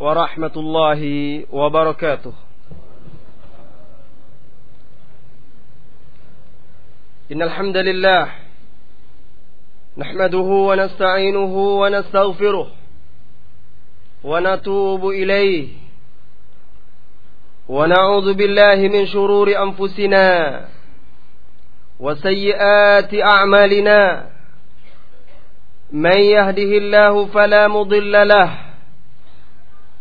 ورحمة الله وبركاته. إن الحمد لله نحمده ونستعينه ونستغفره ونتوب إليه ونعوذ بالله من شرور أنفسنا وسيئات أعمالنا. من يهده الله فلا مضل له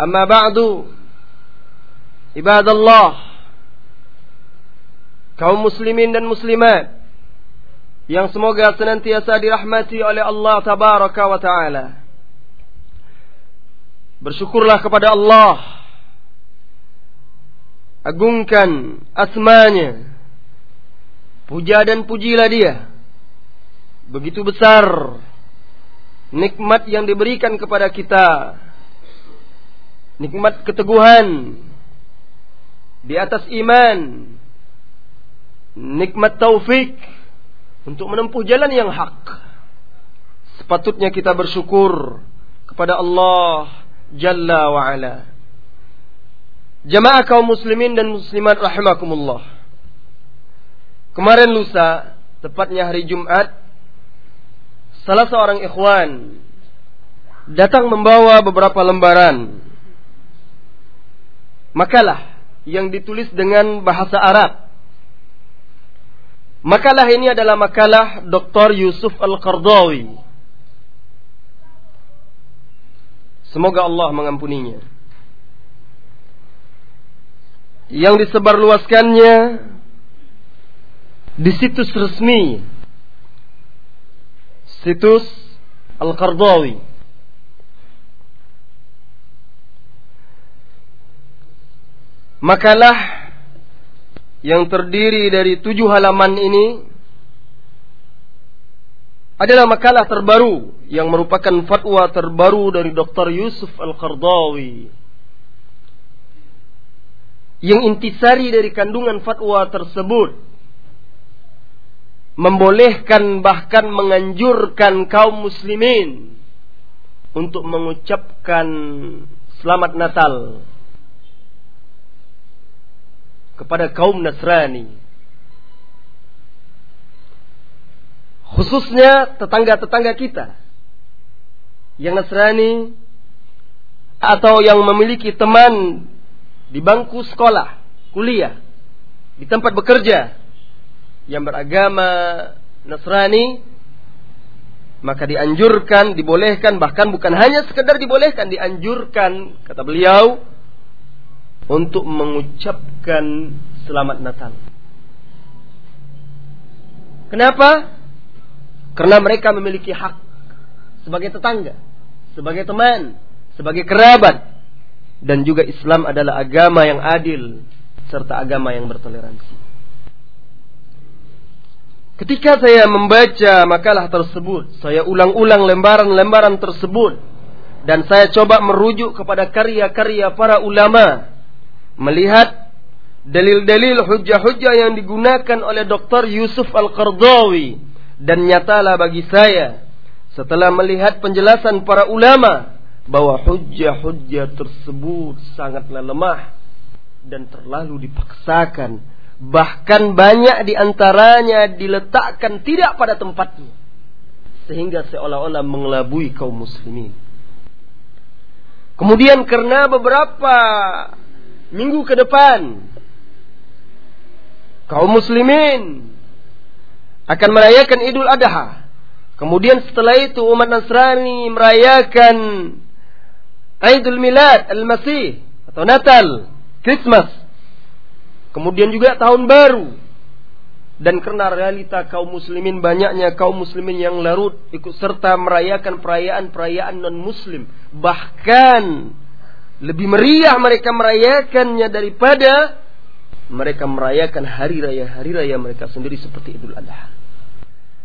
أما بعد عباد الله kaum muslimin dan muslimat yang semoga senantiasa dirahmati oleh Allah tabaraka wa taala. Bersyukurlah kepada Allah. Agungkan asmanya. Puja dan pujilah dia. Begitu besar nikmat yang diberikan kepada kita. Nikmat keteguhan di atas iman nikmat taufik untuk menempuh jalan yang hak. Sepatutnya kita bersyukur kepada Allah Jalla wa ala. Jamaah kaum muslimin dan muslimat rahimakumullah. Kemarin lusa, tepatnya hari Jumat, salah seorang ikhwan datang membawa beberapa lembaran makalah yang ditulis dengan bahasa Arab Makalah ini adalah makalah Dr. Yusuf Al-Qardawi. Semoga Allah mengampuninya. Yang disebarluaskannya di situs resmi situs Al-Qardawi. Makalah yang terdiri dari tujuh halaman ini adalah makalah terbaru yang merupakan fatwa terbaru dari Dr. Yusuf Al-Qardawi yang intisari dari kandungan fatwa tersebut membolehkan bahkan menganjurkan kaum muslimin untuk mengucapkan selamat Natal kepada kaum Nasrani. Khususnya tetangga-tetangga kita yang Nasrani atau yang memiliki teman di bangku sekolah, kuliah, di tempat bekerja yang beragama Nasrani maka dianjurkan, dibolehkan, bahkan bukan hanya sekedar dibolehkan, dianjurkan, kata beliau, untuk mengucapkan selamat Natal. Kenapa? Karena mereka memiliki hak sebagai tetangga, sebagai teman, sebagai kerabat dan juga Islam adalah agama yang adil serta agama yang bertoleransi. Ketika saya membaca makalah tersebut, saya ulang-ulang lembaran-lembaran tersebut dan saya coba merujuk kepada karya-karya para ulama melihat dalil-dalil hujah-hujah yang digunakan oleh Dr. Yusuf Al-Qardawi. Dan nyatalah bagi saya setelah melihat penjelasan para ulama bahwa hujah-hujah tersebut sangatlah lemah dan terlalu dipaksakan. Bahkan banyak di antaranya diletakkan tidak pada tempatnya. Sehingga seolah-olah mengelabui kaum muslimin. Kemudian karena beberapa minggu ke depan kaum muslimin akan merayakan Idul Adha. Kemudian setelah itu umat Nasrani merayakan Idul Milad Al-Masih atau Natal, Christmas. Kemudian juga tahun baru. dan karena realita kaum muslimin banyaknya kaum muslimin yang larut ikut serta merayakan perayaan-perayaan non-muslim. Bahkan lebih meriah mereka merayakannya daripada mereka merayakan hari raya-hari raya mereka sendiri seperti Idul Adha.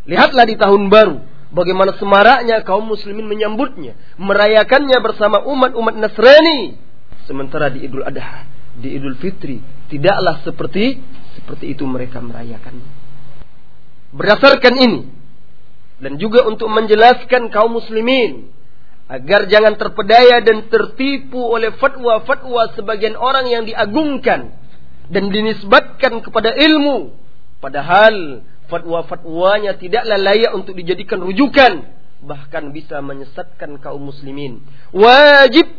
Lihatlah di tahun baru bagaimana semaraknya kaum muslimin menyambutnya, merayakannya bersama umat-umat Nasrani. Sementara di Idul Adha, di Idul Fitri tidaklah seperti seperti itu mereka merayakan. Berdasarkan ini dan juga untuk menjelaskan kaum muslimin agar jangan terpedaya dan tertipu oleh fatwa-fatwa sebagian orang yang diagungkan dan dinisbatkan kepada ilmu. Padahal fatwa-fatwanya tidaklah layak untuk dijadikan rujukan bahkan bisa menyesatkan kaum muslimin. Wajib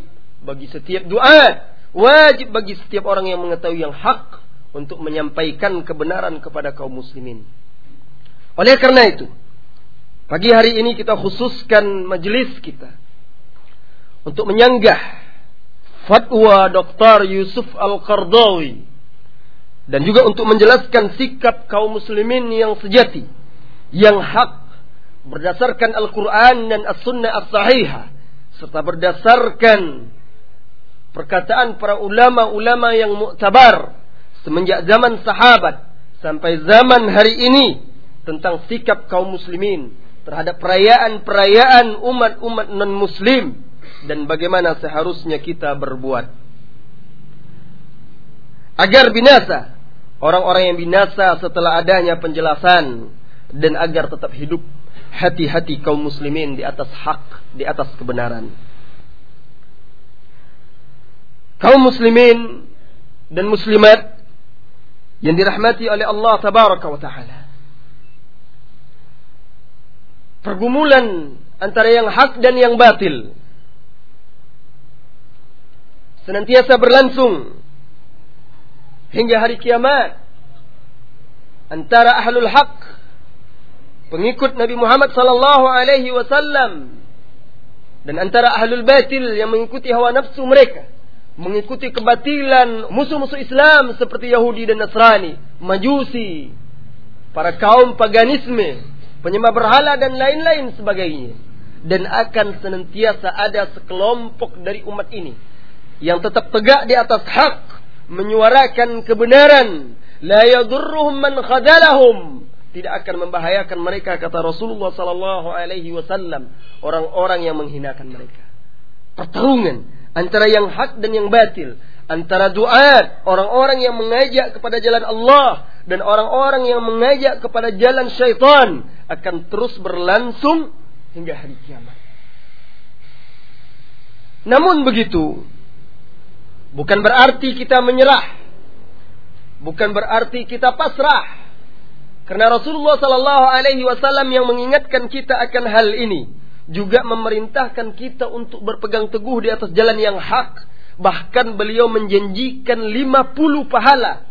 bagi setiap doa wajib bagi setiap orang yang mengetahui yang hak untuk menyampaikan kebenaran kepada kaum muslimin. Oleh karena itu, pagi hari ini kita khususkan majelis kita untuk menyanggah fatwa Dr. Yusuf Al-Qardawi dan juga untuk menjelaskan sikap kaum muslimin yang sejati, yang hak berdasarkan Al-Quran dan As-Sunnah As-Sahihah serta berdasarkan perkataan para ulama-ulama yang muktabar semenjak zaman sahabat sampai zaman hari ini tentang sikap kaum muslimin terhadap perayaan-perayaan umat-umat non-muslim dan bagaimana seharusnya kita berbuat agar binasa orang-orang yang binasa setelah adanya penjelasan dan agar tetap hidup hati-hati kaum muslimin di atas hak, di atas kebenaran. Kaum muslimin dan muslimat yang dirahmati oleh Allah tabaraka wa taala. Pergumulan antara yang hak dan yang batil senantiasa berlangsung hingga hari kiamat antara ahlul haq pengikut Nabi Muhammad sallallahu alaihi wasallam dan antara ahlul batil yang mengikuti hawa nafsu mereka mengikuti kebatilan musuh-musuh Islam seperti Yahudi dan Nasrani, Majusi, para kaum paganisme, penyembah berhala dan lain-lain sebagainya. Dan akan senantiasa ada sekelompok dari umat ini yang tetap tegak di atas hak, menyuarakan kebenaran, la yadurruhum man khadalahum, tidak akan membahayakan mereka kata Rasulullah sallallahu alaihi wasallam orang-orang yang menghinakan mereka. Pertarungan antara yang hak dan yang batil, antara duat, orang-orang yang mengajak kepada jalan Allah dan orang-orang yang mengajak kepada jalan syaitan akan terus berlangsung hingga hari kiamat. Namun begitu, bukan berarti kita menyerah. Bukan berarti kita pasrah. Karena Rasulullah Sallallahu Alaihi Wasallam yang mengingatkan kita akan hal ini juga memerintahkan kita untuk berpegang teguh di atas jalan yang hak. Bahkan beliau menjanjikan 50 pahala.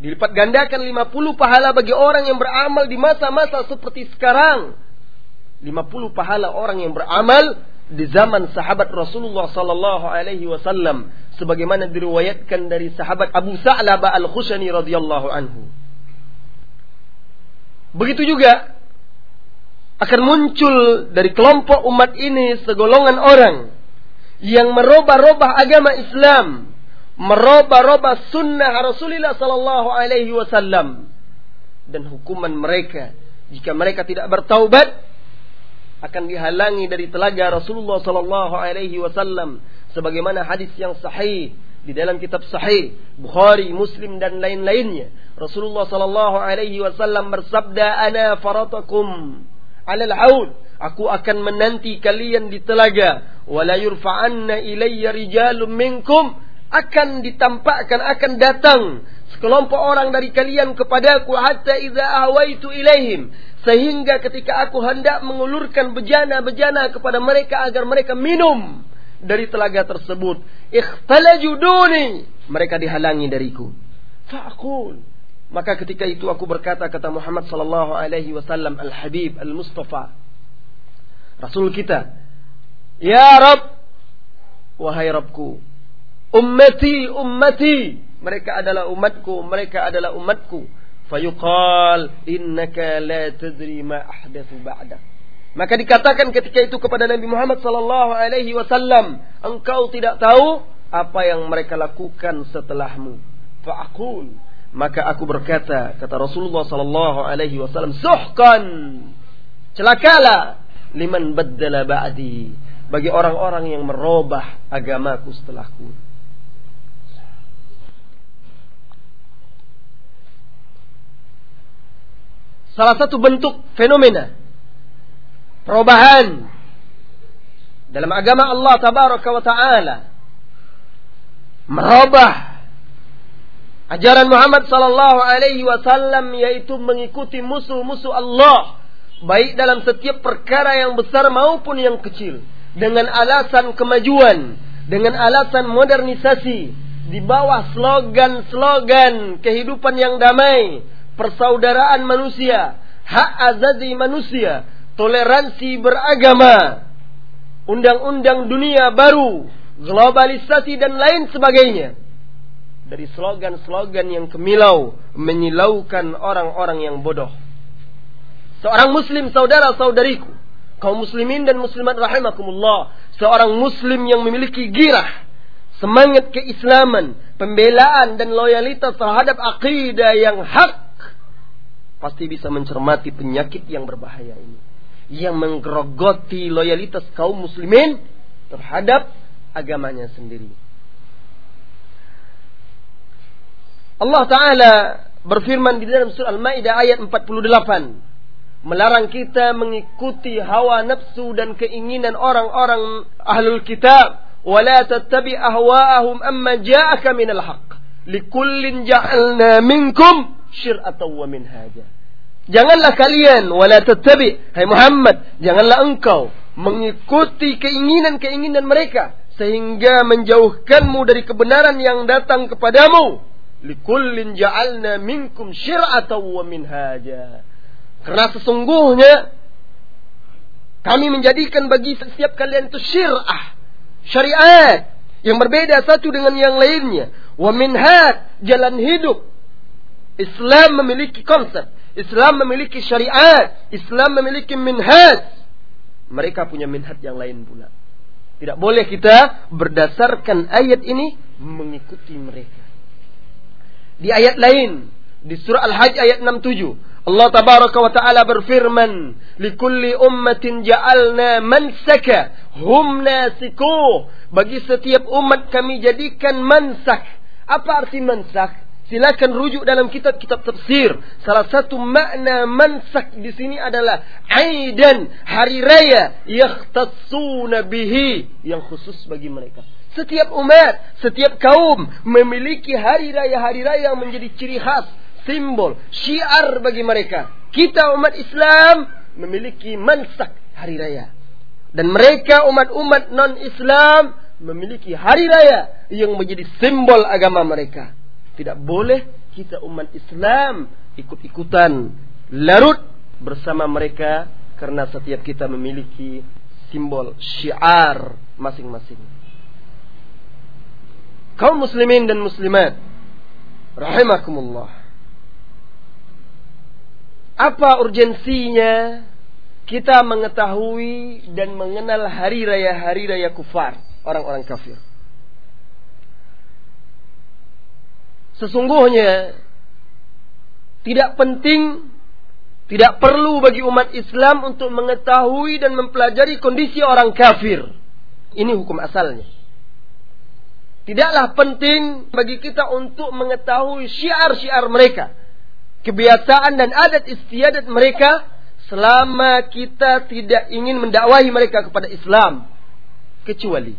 Dilipat gandakan 50 pahala bagi orang yang beramal di masa-masa seperti sekarang. 50 pahala orang yang beramal di zaman sahabat Rasulullah sallallahu alaihi wasallam sebagaimana diriwayatkan dari sahabat Abu Sa'labah Al-Khushani radhiyallahu anhu. Begitu juga akan muncul dari kelompok umat ini segolongan orang yang merubah-rubah agama Islam, merubah-rubah sunnah Rasulullah sallallahu alaihi wasallam dan hukuman mereka jika mereka tidak bertaubat akan dihalangi dari telaga Rasulullah sallallahu alaihi wasallam sebagaimana hadis yang sahih di dalam kitab sahih Bukhari, Muslim dan lain-lainnya. Rasulullah sallallahu alaihi wasallam bersabda, "Ana faratakum alal haud. Aku akan menanti kalian di telaga. Wala yurfa'anna ilayya rijalun minkum. Akan ditampakkan akan datang sekelompok orang dari kalian kepadaku hatta idza ahwaitu ilaihim sehingga ketika aku hendak mengulurkan bejana-bejana kepada mereka agar mereka minum dari telaga tersebut ikhtalaju duni mereka dihalangi dariku. Fa'qul maka ketika itu aku berkata kata Muhammad sallallahu alaihi wasallam Al-Habib Al-Mustafa Rasul kita Ya Rabb wahai Rabbku ummati ummati mereka adalah umatku mereka adalah umatku Fayuqal innaka la tadri ma ahdathu. Maka dikatakan ketika itu kepada Nabi Muhammad sallallahu alaihi wasallam, engkau tidak tahu apa yang mereka lakukan setelahmu. Fa'aqul, maka aku berkata, kata Rasulullah sallallahu alaihi wasallam, "Suhkan!" Celakalah liman baddala ba'di bagi orang-orang yang merubah agamaku setelahku. Salah satu bentuk fenomena perubahan dalam agama Allah tabaraka wa taala merubah ajaran Muhammad sallallahu alaihi wasallam yaitu mengikuti musuh-musuh Allah baik dalam setiap perkara yang besar maupun yang kecil dengan alasan kemajuan dengan alasan modernisasi di bawah slogan-slogan kehidupan yang damai persaudaraan manusia hak azadi manusia toleransi beragama, undang-undang dunia baru, globalisasi dan lain sebagainya. Dari slogan-slogan yang kemilau menyilaukan orang-orang yang bodoh. Seorang muslim saudara-saudariku, kaum muslimin dan muslimat rahimakumullah, seorang muslim yang memiliki girah, semangat keislaman, pembelaan dan loyalitas terhadap akidah yang hak pasti bisa mencermati penyakit yang berbahaya ini. Yang menggerogoti loyalitas kaum muslimin terhadap agamanya sendiri. Allah taala berfirman di dalam surah Al-Maidah ayat 48 melarang kita mengikuti hawa nafsu dan keinginan orang-orang ahlul kitab. Wala tattabi ahwa'ahum amma ja'aka minal haqq. Likullin ja'alna minkum syir'atan wa minhaja. Janganlah kalian wala tetapi, hai Muhammad, janganlah engkau mengikuti keinginan-keinginan mereka sehingga menjauhkanmu dari kebenaran yang datang kepadamu. Likullin ja'alna minkum syir'atan wa minhaja. Karena sesungguhnya kami menjadikan bagi setiap kalian itu syir'ah, syariat yang berbeda satu dengan yang lainnya. Wa minhaj, jalan hidup Islam memiliki konsep Islam memiliki syariat, Islam memiliki minhaj. Mereka punya minhaj yang lain pula. Tidak boleh kita berdasarkan ayat ini mengikuti mereka. Di ayat lain, di surah Al-Hajj ayat 67, Allah tabaraka wa taala berfirman, "Likulli ummatin ja'alna mansaka hum nasikuh." Bagi setiap umat kami jadikan mansak. Apa arti mansak? Silakan rujuk dalam kitab-kitab tafsir. Salah satu makna mansak di sini adalah aidan hari raya yakhtassuna bihi yang khusus bagi mereka. Setiap umat, setiap kaum memiliki hari raya-hari raya yang menjadi ciri khas, simbol, syiar bagi mereka. Kita umat Islam memiliki mansak hari raya. Dan mereka umat-umat non-Islam memiliki hari raya yang menjadi simbol agama mereka. Tidak boleh kita umat Islam ikut-ikutan larut bersama mereka karena setiap kita memiliki simbol syiar masing-masing. Kaum muslimin dan muslimat rahimakumullah. Apa urgensinya kita mengetahui dan mengenal hari raya-hari raya kufar, orang-orang kafir? Sesungguhnya tidak penting, tidak perlu bagi umat Islam untuk mengetahui dan mempelajari kondisi orang kafir. Ini hukum asalnya. Tidaklah penting bagi kita untuk mengetahui syiar-syiar mereka. Kebiasaan dan adat istiadat mereka selama kita tidak ingin mendakwahi mereka kepada Islam. Kecuali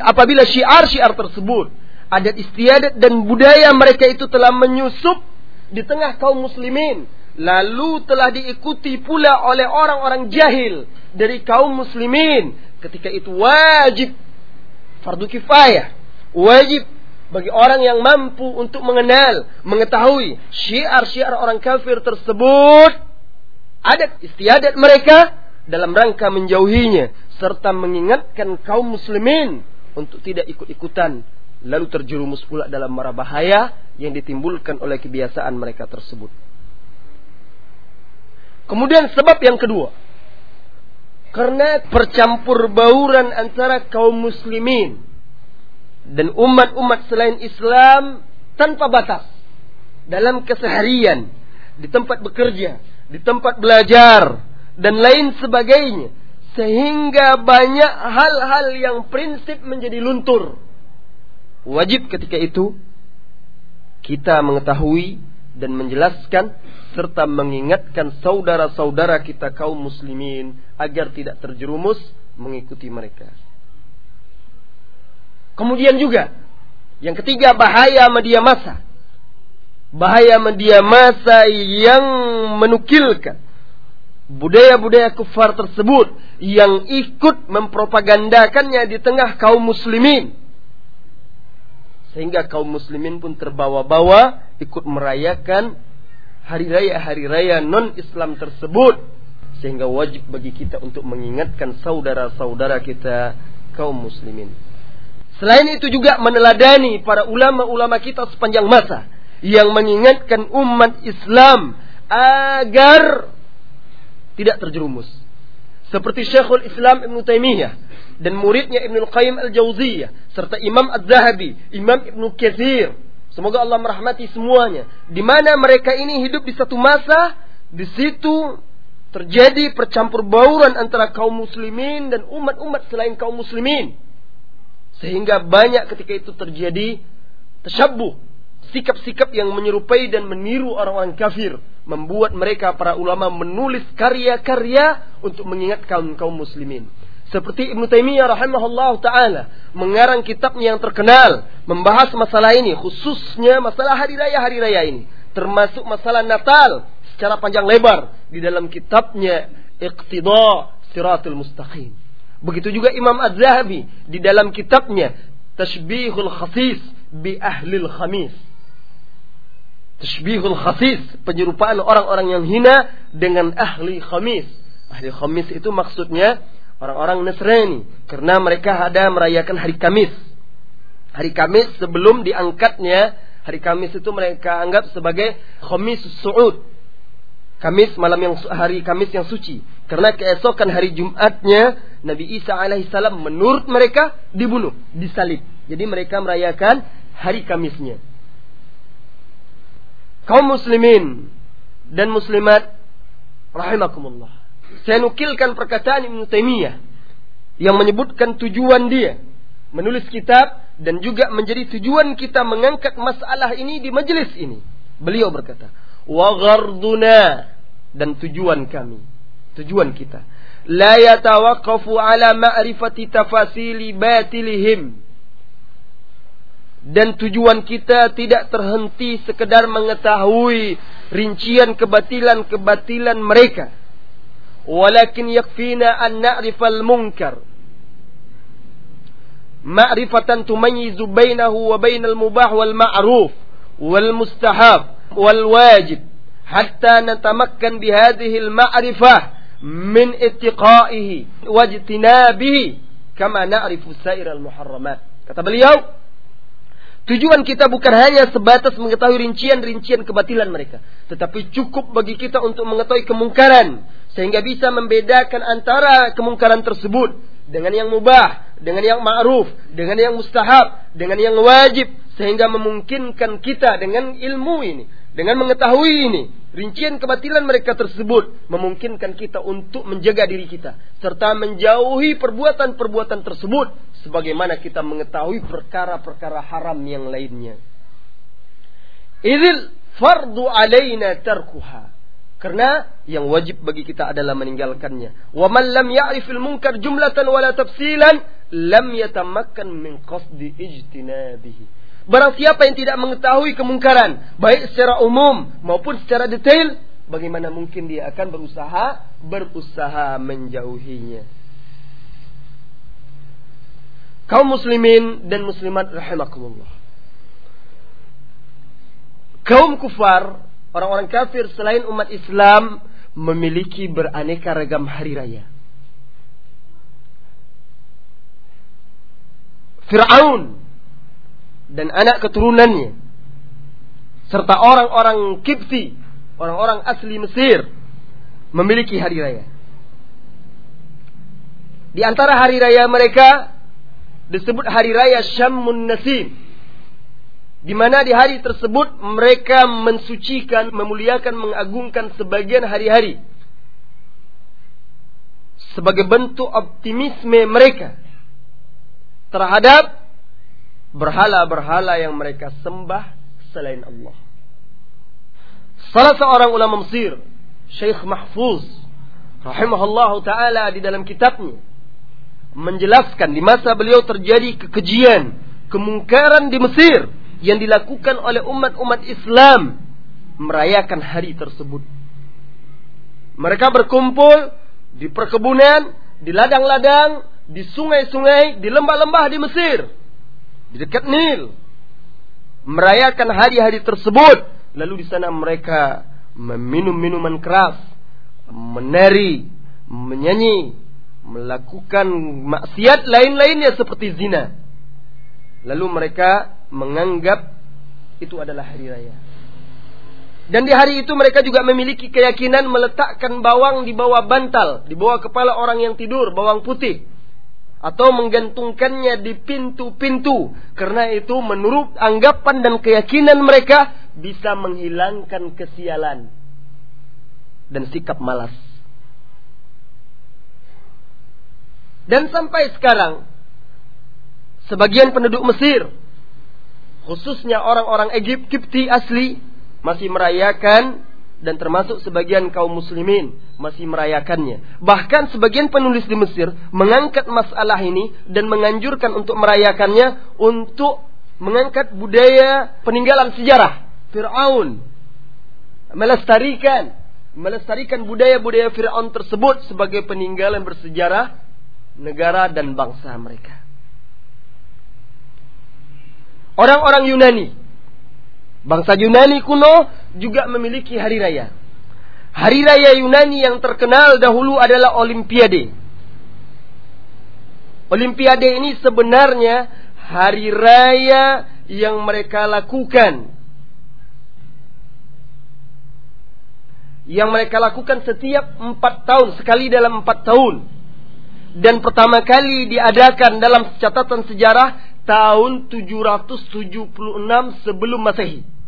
apabila syiar-syiar tersebut adat istiadat dan budaya mereka itu telah menyusup di tengah kaum muslimin. Lalu telah diikuti pula oleh orang-orang jahil dari kaum muslimin. Ketika itu wajib fardu kifayah. Wajib bagi orang yang mampu untuk mengenal mengetahui syiar-syiar orang kafir tersebut adat istiadat mereka dalam rangka menjauhinya serta mengingatkan kaum muslimin untuk tidak ikut-ikutan lalu terjerumus pula dalam mara bahaya yang ditimbulkan oleh kebiasaan mereka tersebut. Kemudian sebab yang kedua, karena percampur bauran antara kaum muslimin dan umat-umat selain Islam tanpa batas dalam keseharian, di tempat bekerja, di tempat belajar, dan lain sebagainya. Sehingga banyak hal-hal yang prinsip menjadi luntur. Wajib ketika itu kita mengetahui dan menjelaskan serta mengingatkan saudara-saudara kita kaum muslimin agar tidak terjerumus mengikuti mereka. Kemudian juga yang ketiga bahaya media massa. Bahaya media massa yang menukilkan budaya-budaya kufar tersebut yang ikut mempropagandakannya di tengah kaum muslimin. Sehingga kaum muslimin pun terbawa-bawa ikut merayakan hari raya-hari raya non-Islam tersebut. Sehingga wajib bagi kita untuk mengingatkan saudara-saudara kita kaum muslimin. Selain itu juga meneladani para ulama-ulama kita sepanjang masa yang mengingatkan umat Islam agar tidak terjerumus. Seperti Syekhul Islam Ibn Taimiyah dan muridnya Ibn Qayyim Al-Jauziyah serta Imam Az-Zahabi, Imam Ibn Katsir. Semoga Allah merahmati semuanya. Di mana mereka ini hidup di satu masa, di situ terjadi percampur bauran antara kaum muslimin dan umat-umat selain kaum muslimin. Sehingga banyak ketika itu terjadi tersyabuh. Sikap-sikap yang menyerupai dan meniru orang-orang kafir. Membuat mereka para ulama menulis karya-karya untuk mengingatkan kaum muslimin. Seperti Ibnu Taimiyah rahimahullah taala mengarang kitabnya yang terkenal membahas masalah ini khususnya masalah hari raya hari raya ini termasuk masalah Natal secara panjang lebar di dalam kitabnya Iqtida Siratul Mustaqim. Begitu juga Imam Az-Zahabi di dalam kitabnya Tashbihul Khasis bi Ahlil Khamis. Tashbihul Khasis, penyerupaan orang-orang yang hina dengan ahli khamis. Ahli khamis itu maksudnya orang-orang Nasrani karena mereka ada merayakan hari Kamis. Hari Kamis sebelum diangkatnya hari Kamis itu mereka anggap sebagai Khamis Su'ud. Kamis malam yang hari Kamis yang suci. Karena keesokan hari Jumatnya Nabi Isa alaihissalam menurut mereka dibunuh, disalib. Jadi mereka merayakan hari Kamisnya. Kaum muslimin dan muslimat rahimakumullah. Saya nukilkan perkataan Ibnu Taimiyah yang menyebutkan tujuan dia. Menulis kitab dan juga menjadi tujuan kita mengangkat masalah ini di majelis ini. Beliau berkata, wa gharduna dan tujuan kami, tujuan kita. La yatawaqqafu ala ma'rifati tafasili batilihim. Dan tujuan kita tidak terhenti sekedar mengetahui rincian kebatilan-kebatilan mereka walakin yakfina an na'rifal munkar ma'rifatan tumayyizu bainahu wa bainal mubah wal ma'ruf wal mustahab wal wajib hatta natamakkan bihadhihi al ma'rifah min ittiqaihi wajtinabihi kama na'rifu sair al muharramat kata beliau Tujuan kita bukan hanya sebatas mengetahui rincian-rincian kebatilan mereka, tetapi cukup bagi kita untuk mengetahui kemungkaran sehingga bisa membedakan antara kemungkaran tersebut dengan yang mubah, dengan yang ma'ruf, dengan yang mustahab, dengan yang wajib sehingga memungkinkan kita dengan ilmu ini, dengan mengetahui ini, rincian kebatilan mereka tersebut memungkinkan kita untuk menjaga diri kita serta menjauhi perbuatan-perbuatan tersebut sebagaimana kita mengetahui perkara-perkara haram yang lainnya. Idil fardu alaina tarkuha karena yang wajib bagi kita adalah meninggalkannya. Wa man lam ya'rifil munkar jumlatan wala tafsilan lam yatamakkan min qasdi ijtinabihi. Barang siapa yang tidak mengetahui kemungkaran baik secara umum maupun secara detail, bagaimana mungkin dia akan berusaha berusaha menjauhinya. Kaum muslimin dan muslimat rahimakumullah. Kaum kufar orang-orang kafir selain umat Islam memiliki beraneka ragam hari raya. Fir'aun dan anak keturunannya serta orang-orang Kipti, orang-orang asli Mesir memiliki hari raya. Di antara hari raya mereka disebut hari raya Syammun Nasim. Di mana di hari tersebut mereka mensucikan, memuliakan, mengagungkan sebagian hari-hari sebagai bentuk optimisme mereka terhadap berhala-berhala yang mereka sembah selain Allah. Salah seorang ulama Mesir, Syekh Mahfuz, rahimahullah taala di dalam kitabnya menjelaskan di masa beliau terjadi kekejian, kemungkaran di Mesir yang dilakukan oleh umat-umat Islam merayakan hari tersebut. Mereka berkumpul di perkebunan, di ladang-ladang, di sungai-sungai, di lembah-lembah di Mesir, di dekat Nil, merayakan hari-hari tersebut. Lalu di sana mereka meminum minuman keras, menari, menyanyi, melakukan maksiat lain-lainnya seperti zina. Lalu mereka menganggap itu adalah hari raya. Dan di hari itu mereka juga memiliki keyakinan meletakkan bawang di bawah bantal, di bawah kepala orang yang tidur, bawang putih. Atau menggantungkannya di pintu-pintu. Karena itu menurut anggapan dan keyakinan mereka bisa menghilangkan kesialan dan sikap malas. Dan sampai sekarang, sebagian penduduk Mesir, khususnya orang-orang Egypt, Kipti asli, masih merayakan dan termasuk sebagian kaum muslimin masih merayakannya. Bahkan sebagian penulis di Mesir mengangkat masalah ini dan menganjurkan untuk merayakannya untuk mengangkat budaya peninggalan sejarah Fir'aun. Melestarikan melestarikan budaya-budaya Fir'aun tersebut sebagai peninggalan bersejarah negara dan bangsa mereka. Orang-orang Yunani Bangsa Yunani kuno juga memiliki hari raya. Hari raya Yunani yang terkenal dahulu adalah Olimpiade. Olimpiade ini sebenarnya hari raya yang mereka lakukan. Yang mereka lakukan setiap empat tahun, sekali dalam empat tahun. Dan pertama kali diadakan dalam catatan sejarah tahun 776 sebelum Masehi.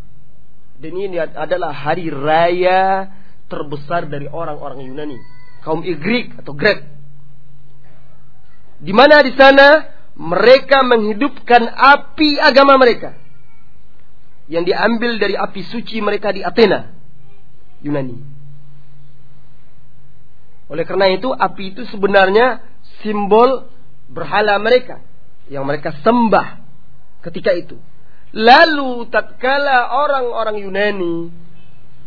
Dan ini adalah hari raya terbesar dari orang-orang Yunani, kaum Greek atau Grek. Di mana di sana mereka menghidupkan api agama mereka yang diambil dari api suci mereka di Athena, Yunani. Oleh karena itu, api itu sebenarnya simbol berhala mereka yang mereka sembah ketika itu. Lalu tatkala orang-orang Yunani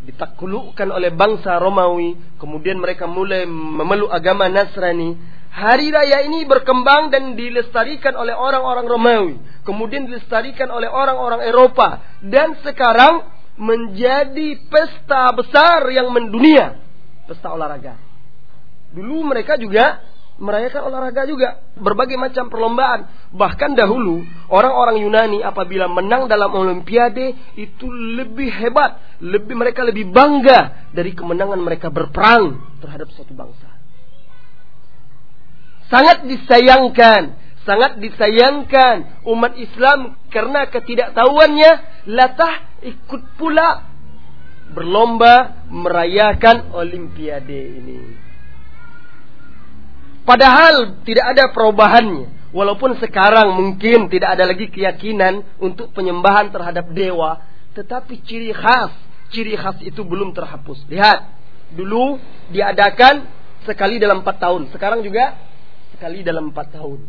ditaklukkan oleh bangsa Romawi, kemudian mereka mulai memeluk agama Nasrani, hari raya ini berkembang dan dilestarikan oleh orang-orang Romawi, kemudian dilestarikan oleh orang-orang Eropa dan sekarang menjadi pesta besar yang mendunia, pesta olahraga. Dulu mereka juga merayakan olahraga juga, berbagai macam perlombaan. Bahkan dahulu orang-orang Yunani apabila menang dalam olimpiade itu lebih hebat, lebih mereka lebih bangga dari kemenangan mereka berperang terhadap suatu bangsa. Sangat disayangkan, sangat disayangkan umat Islam karena ketidaktahuannya latah ikut pula berlomba merayakan olimpiade ini. Padahal tidak ada perubahannya. Walaupun sekarang mungkin tidak ada lagi keyakinan untuk penyembahan terhadap dewa. Tetapi ciri khas, ciri khas itu belum terhapus. Lihat, dulu diadakan sekali dalam empat tahun. Sekarang juga sekali dalam empat tahun.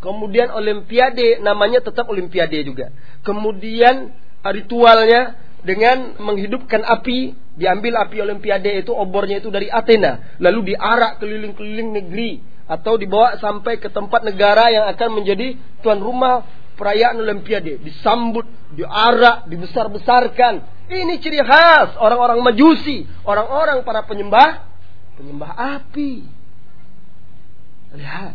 Kemudian olimpiade namanya tetap olimpiade juga. Kemudian ritualnya dengan menghidupkan api, diambil api olimpiade itu obornya itu dari Athena, lalu diarak keliling-keliling negeri atau dibawa sampai ke tempat negara yang akan menjadi tuan rumah perayaan Olimpiade, disambut, diarak, dibesar-besarkan. Ini ciri khas orang-orang Majusi, orang-orang para penyembah penyembah api. Lihat.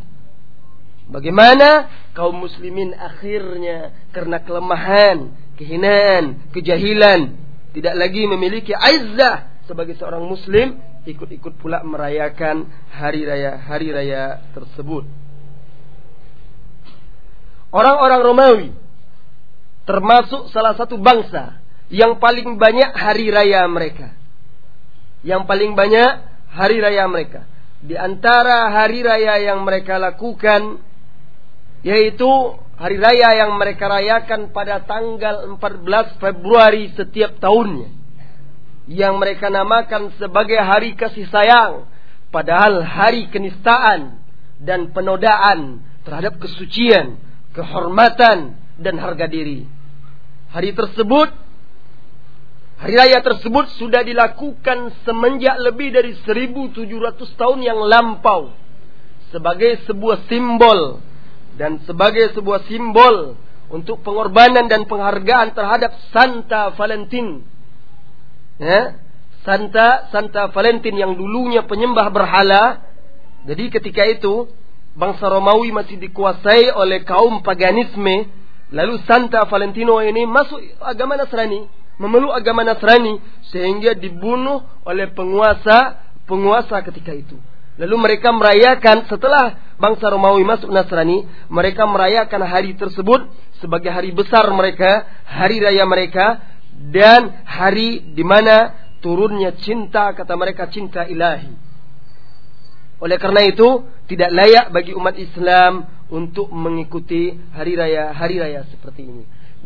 Bagaimana kaum muslimin akhirnya karena kelemahan, kehinaan, kejahilan, tidak lagi memiliki aizah sebagai seorang muslim, ikut-ikut pula merayakan hari raya hari raya tersebut. Orang-orang Romawi termasuk salah satu bangsa yang paling banyak hari raya mereka. Yang paling banyak hari raya mereka. Di antara hari raya yang mereka lakukan yaitu hari raya yang mereka rayakan pada tanggal 14 Februari setiap tahunnya yang mereka namakan sebagai hari kasih sayang padahal hari kenistaan dan penodaan terhadap kesucian, kehormatan dan harga diri. Hari tersebut Hari raya tersebut sudah dilakukan semenjak lebih dari 1700 tahun yang lampau sebagai sebuah simbol dan sebagai sebuah simbol untuk pengorbanan dan penghargaan terhadap Santa Valentin. Ya, Santa Santa Valentin yang dulunya penyembah berhala. Jadi ketika itu bangsa Romawi masih dikuasai oleh kaum paganisme. Lalu Santa Valentino ini masuk agama Nasrani, memeluk agama Nasrani sehingga dibunuh oleh penguasa penguasa ketika itu. Lalu mereka merayakan setelah bangsa Romawi masuk Nasrani, mereka merayakan hari tersebut sebagai hari besar mereka, hari raya mereka dan hari di mana turunnya cinta kata mereka cinta ilahi. Oleh karena itu, tidak layak bagi umat Islam untuk mengikuti hari raya hari raya seperti ini.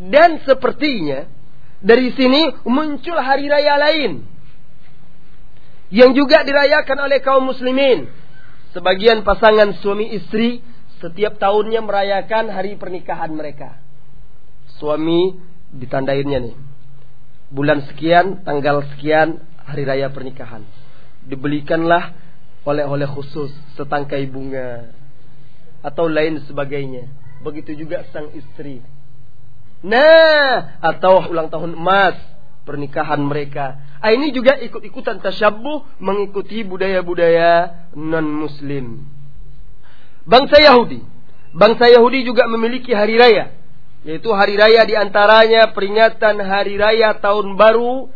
Dan sepertinya dari sini muncul hari raya lain yang juga dirayakan oleh kaum muslimin. Sebagian pasangan suami istri setiap tahunnya merayakan hari pernikahan mereka. Suami ditandainnya nih. Bulan sekian, tanggal sekian, hari raya pernikahan. Dibelikanlah oleh-oleh khusus, setangkai bunga, atau lain sebagainya. Begitu juga sang istri. Nah, atau ulang tahun emas, pernikahan mereka. Ah, ini juga ikut-ikutan tasyabuh mengikuti budaya-budaya non-muslim. Bangsa Yahudi. Bangsa Yahudi juga memiliki hari raya. Yaitu hari raya di antaranya peringatan hari raya tahun baru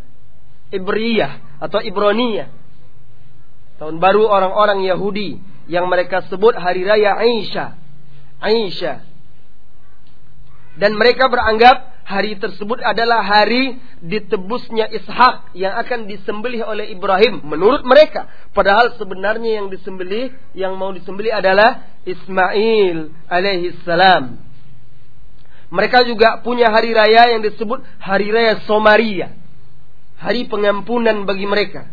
Ibriyah atau Ibroniyah. Tahun baru orang-orang Yahudi yang mereka sebut hari raya Aisyah. Aisyah. Dan mereka beranggap hari tersebut adalah hari ditebusnya Ishak yang akan disembelih oleh Ibrahim menurut mereka. Padahal sebenarnya yang disembelih, yang mau disembelih adalah Ismail alaihi salam. Mereka juga punya hari raya yang disebut hari raya Somaria. Hari pengampunan bagi mereka.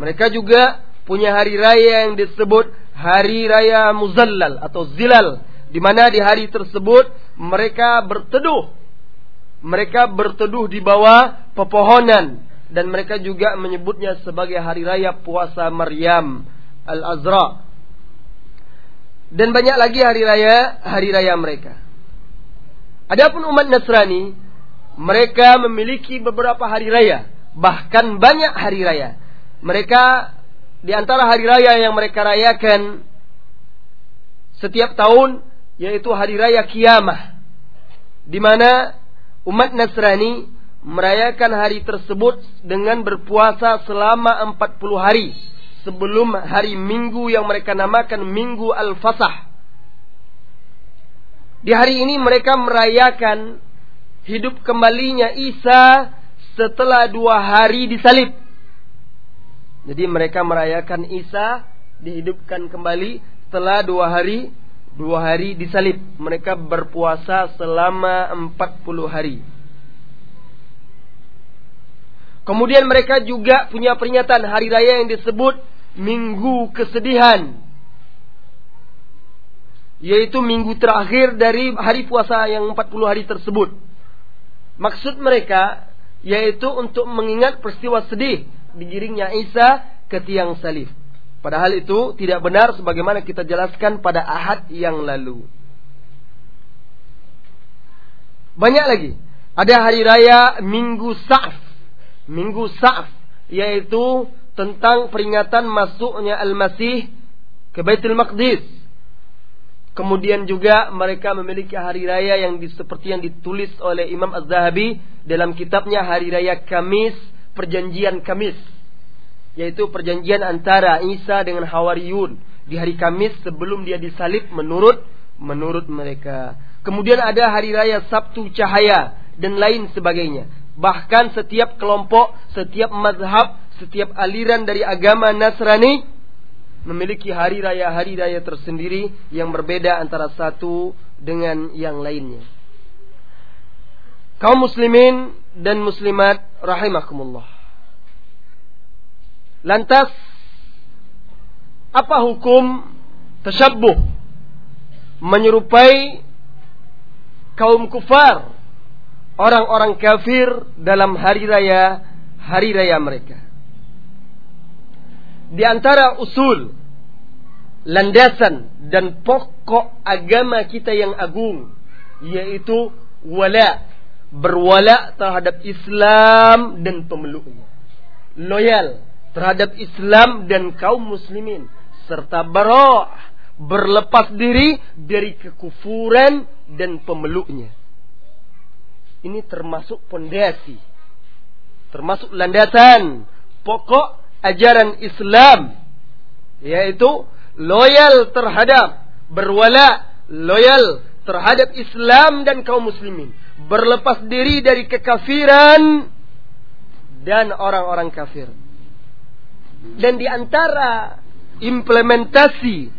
Mereka juga punya hari raya yang disebut hari raya Muzallal atau Zilal di mana di hari tersebut mereka berteduh mereka berteduh di bawah pepohonan dan mereka juga menyebutnya sebagai hari raya puasa Maryam Al-Azra. Dan banyak lagi hari raya hari raya mereka. Adapun umat Nasrani, mereka memiliki beberapa hari raya, bahkan banyak hari raya. Mereka di antara hari raya yang mereka rayakan setiap tahun yaitu hari raya kiamah di mana umat Nasrani merayakan hari tersebut dengan berpuasa selama 40 hari sebelum hari Minggu yang mereka namakan Minggu Al-Fasah. Di hari ini mereka merayakan hidup kembalinya Isa setelah dua hari disalib. Jadi mereka merayakan Isa dihidupkan kembali setelah dua hari dua hari disalib. Mereka berpuasa selama empat puluh hari. Kemudian mereka juga punya peringatan hari raya yang disebut Minggu Kesedihan. Yaitu minggu terakhir dari hari puasa yang empat puluh hari tersebut. Maksud mereka yaitu untuk mengingat peristiwa sedih digiringnya Isa ke tiang salib. Padahal itu tidak benar sebagaimana kita jelaskan pada ahad yang lalu. Banyak lagi. Ada hari raya Minggu Sa'f. Minggu Sa'f. Yaitu tentang peringatan masuknya Al-Masih ke Baitul Maqdis. Kemudian juga mereka memiliki hari raya yang seperti yang ditulis oleh Imam Az-Zahabi dalam kitabnya Hari Raya Kamis, Perjanjian Kamis. Yaitu perjanjian antara Isa dengan Hawariyun di hari Kamis sebelum dia disalib menurut menurut mereka. Kemudian ada hari raya Sabtu Cahaya dan lain sebagainya. Bahkan setiap kelompok, setiap mazhab, setiap aliran dari agama Nasrani memiliki hari raya-hari raya tersendiri yang berbeda antara satu dengan yang lainnya. Kaum muslimin dan muslimat rahimakumullah. Lantas apa hukum tersyabuh menyerupai kaum kufar orang-orang kafir dalam hari raya hari raya mereka. Di antara usul landasan dan pokok agama kita yang agung yaitu wala berwala terhadap Islam dan pemeluknya. Loyal terhadap Islam dan kaum muslimin serta bara berlepas diri dari kekufuran dan pemeluknya. Ini termasuk pondasi termasuk landasan pokok ajaran Islam yaitu loyal terhadap berwala loyal terhadap Islam dan kaum muslimin. Berlepas diri dari kekafiran dan orang-orang kafir. Dan di antara implementasi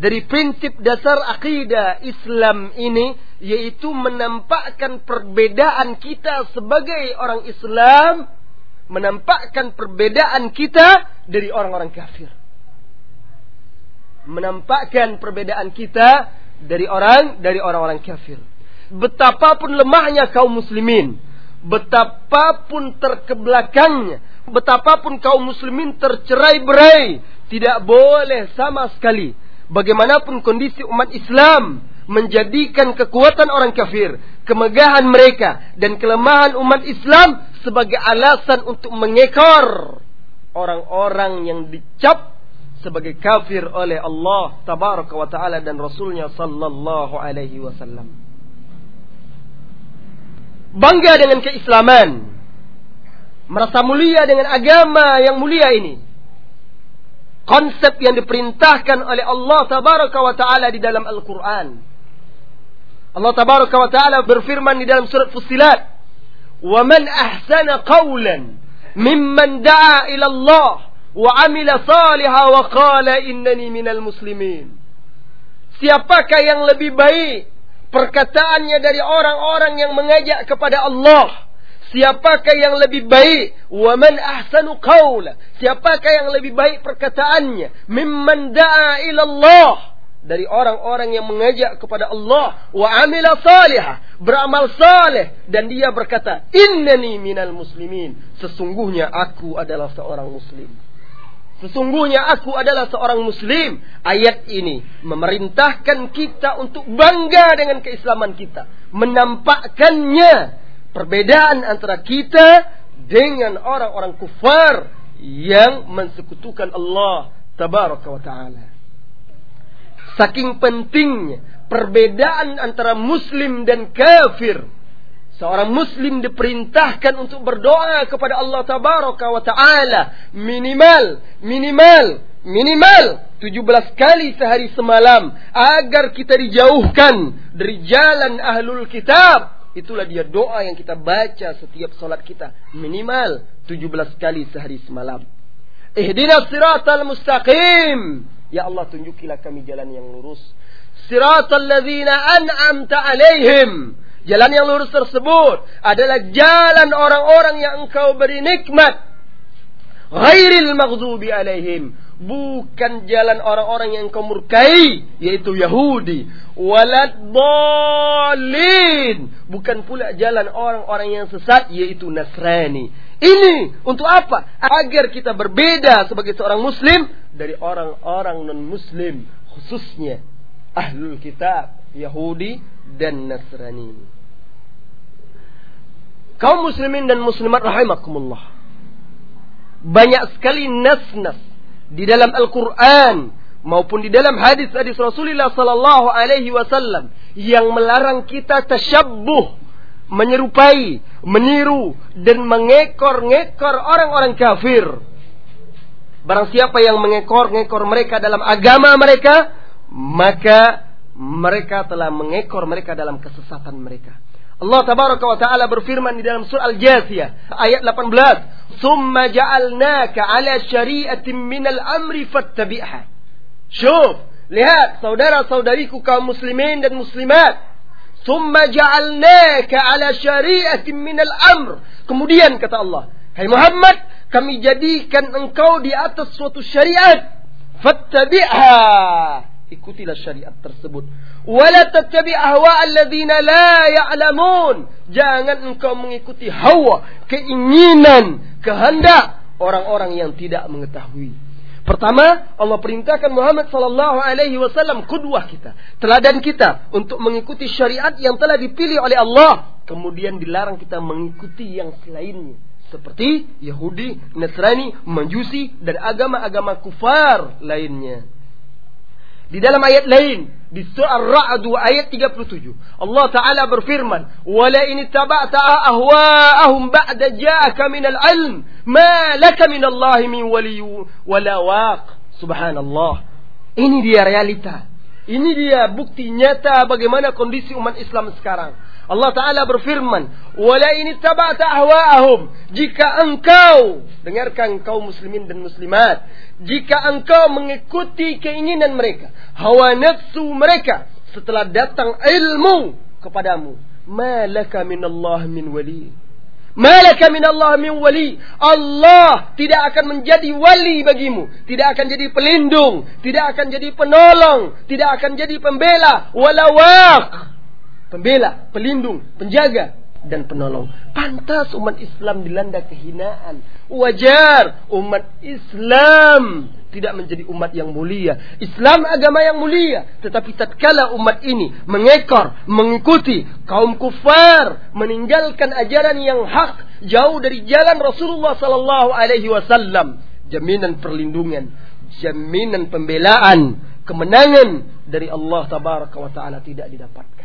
dari prinsip dasar akidah Islam ini yaitu menampakkan perbedaan kita sebagai orang Islam menampakkan perbedaan kita dari orang-orang kafir menampakkan perbedaan kita dari orang dari orang-orang kafir. Betapapun lemahnya kaum muslimin, betapapun terkebelakangnya, betapapun kaum muslimin tercerai-berai, tidak boleh sama sekali bagaimanapun kondisi umat Islam menjadikan kekuatan orang kafir, kemegahan mereka dan kelemahan umat Islam sebagai alasan untuk mengekor orang-orang yang dicap sebagai kafir oleh Allah tabaraka wa taala dan rasulnya sallallahu alaihi wasallam. Bangga dengan keislaman. Merasa mulia dengan agama yang mulia ini. Konsep yang diperintahkan oleh Allah tabaraka wa taala di dalam Al-Qur'an. Allah tabaraka wa taala berfirman di dalam surat Fussilat, "Wa man ahsana qawlan mimman da'a ila Allah wa amila salihah wa qala innani minal muslimin. Siapakah yang lebih baik perkataannya dari orang-orang yang mengajak kepada Allah? Siapakah yang lebih baik? Wa man ahsanu qawla? Siapakah yang lebih baik perkataannya? Mimman da'a ila Allah dari orang-orang yang mengajak kepada Allah wa amila salihah beramal saleh dan dia berkata innani minal muslimin sesungguhnya aku adalah seorang muslim Sesungguhnya aku adalah seorang muslim. Ayat ini memerintahkan kita untuk bangga dengan keislaman kita. Menampakkannya perbedaan antara kita dengan orang-orang kufar yang mensekutukan Allah tabaraka wa taala. Saking pentingnya perbedaan antara muslim dan kafir Seorang muslim diperintahkan untuk berdoa kepada Allah tabaraka wa taala minimal minimal minimal 17 kali sehari semalam agar kita dijauhkan dari jalan ahlul kitab. Itulah dia doa yang kita baca setiap solat kita minimal 17 kali sehari semalam. Ihdinas siratal mustaqim. Ya Allah tunjukilah kami jalan yang lurus. Siratal ladzina an'amta alaihim Jalan yang lurus tersebut adalah jalan orang-orang yang engkau beri nikmat. Ghairil maghdubi alaihim. Bukan jalan orang-orang yang engkau murkai. Yaitu Yahudi. Walad bolin. Bukan pula jalan orang-orang yang sesat. Yaitu Nasrani. Ini untuk apa? Agar kita berbeda sebagai seorang muslim. Dari orang-orang non-muslim. Khususnya. Ahlul kitab. Yahudi dan Nasrani. Kaum muslimin dan muslimat rahimakumullah. Banyak sekali nas-nas di dalam Al-Quran maupun di dalam hadis-hadis Rasulullah sallallahu alaihi wasallam yang melarang kita tasyabbuh, menyerupai, meniru dan mengekor-ngekor orang-orang kafir. Barang siapa yang mengekor-ngekor mereka dalam agama mereka, maka mereka telah mengekor mereka dalam kesesatan mereka. Allah tabaraka wa taala berfirman di dalam surah Al-Jathiyah ayat 18, "Tsumma ja'alnaka 'ala syari'atin minal amri fattabi'ha." Syuf, lihat saudara-saudariku kaum muslimin dan muslimat. "Tsumma ja'alnaka 'ala syari'atin minal amr." Kemudian kata Allah, "Hai Muhammad, kami jadikan engkau di atas suatu syariat. Fattabi'ha." Ikutilah syariat tersebut. Wala tattabi ahwa alladzina la ya'lamun. Jangan engkau mengikuti hawa, keinginan, kehendak orang-orang yang tidak mengetahui. Pertama, Allah perintahkan Muhammad sallallahu alaihi wasallam kudwah kita, teladan kita untuk mengikuti syariat yang telah dipilih oleh Allah. Kemudian dilarang kita mengikuti yang selainnya seperti Yahudi, Nasrani, Majusi dan agama-agama kufar lainnya. Di dalam ayat lain di surah Ar-Ra'd ayat 37 Allah taala berfirman wala in tabata ahwa'ahum ba'da ja'aka minal ilm ma laka Allah min wali wala waq subhanallah ini dia realita ini dia bukti nyata bagaimana kondisi umat Islam sekarang Allah Ta'ala berfirman, ini tabata ahwa'ahum. Jika engkau, dengarkan kaum muslimin dan muslimat. Jika engkau mengikuti keinginan mereka, hawa nafsu mereka, setelah datang ilmu kepadamu, malaka min Allah min wali. Malaka min Allah min wali. Allah tidak akan menjadi wali bagimu. Tidak akan jadi pelindung. Tidak akan jadi penolong. Tidak akan jadi pembela. Walawak pembela, pelindung, penjaga dan penolong. Pantas umat Islam dilanda kehinaan. Wajar umat Islam tidak menjadi umat yang mulia. Islam agama yang mulia. Tetapi tatkala umat ini mengekor, mengikuti kaum kufar, meninggalkan ajaran yang hak, jauh dari jalan Rasulullah sallallahu alaihi wasallam, jaminan perlindungan, jaminan pembelaan, kemenangan dari Allah tabaraka wa taala tidak didapatkan.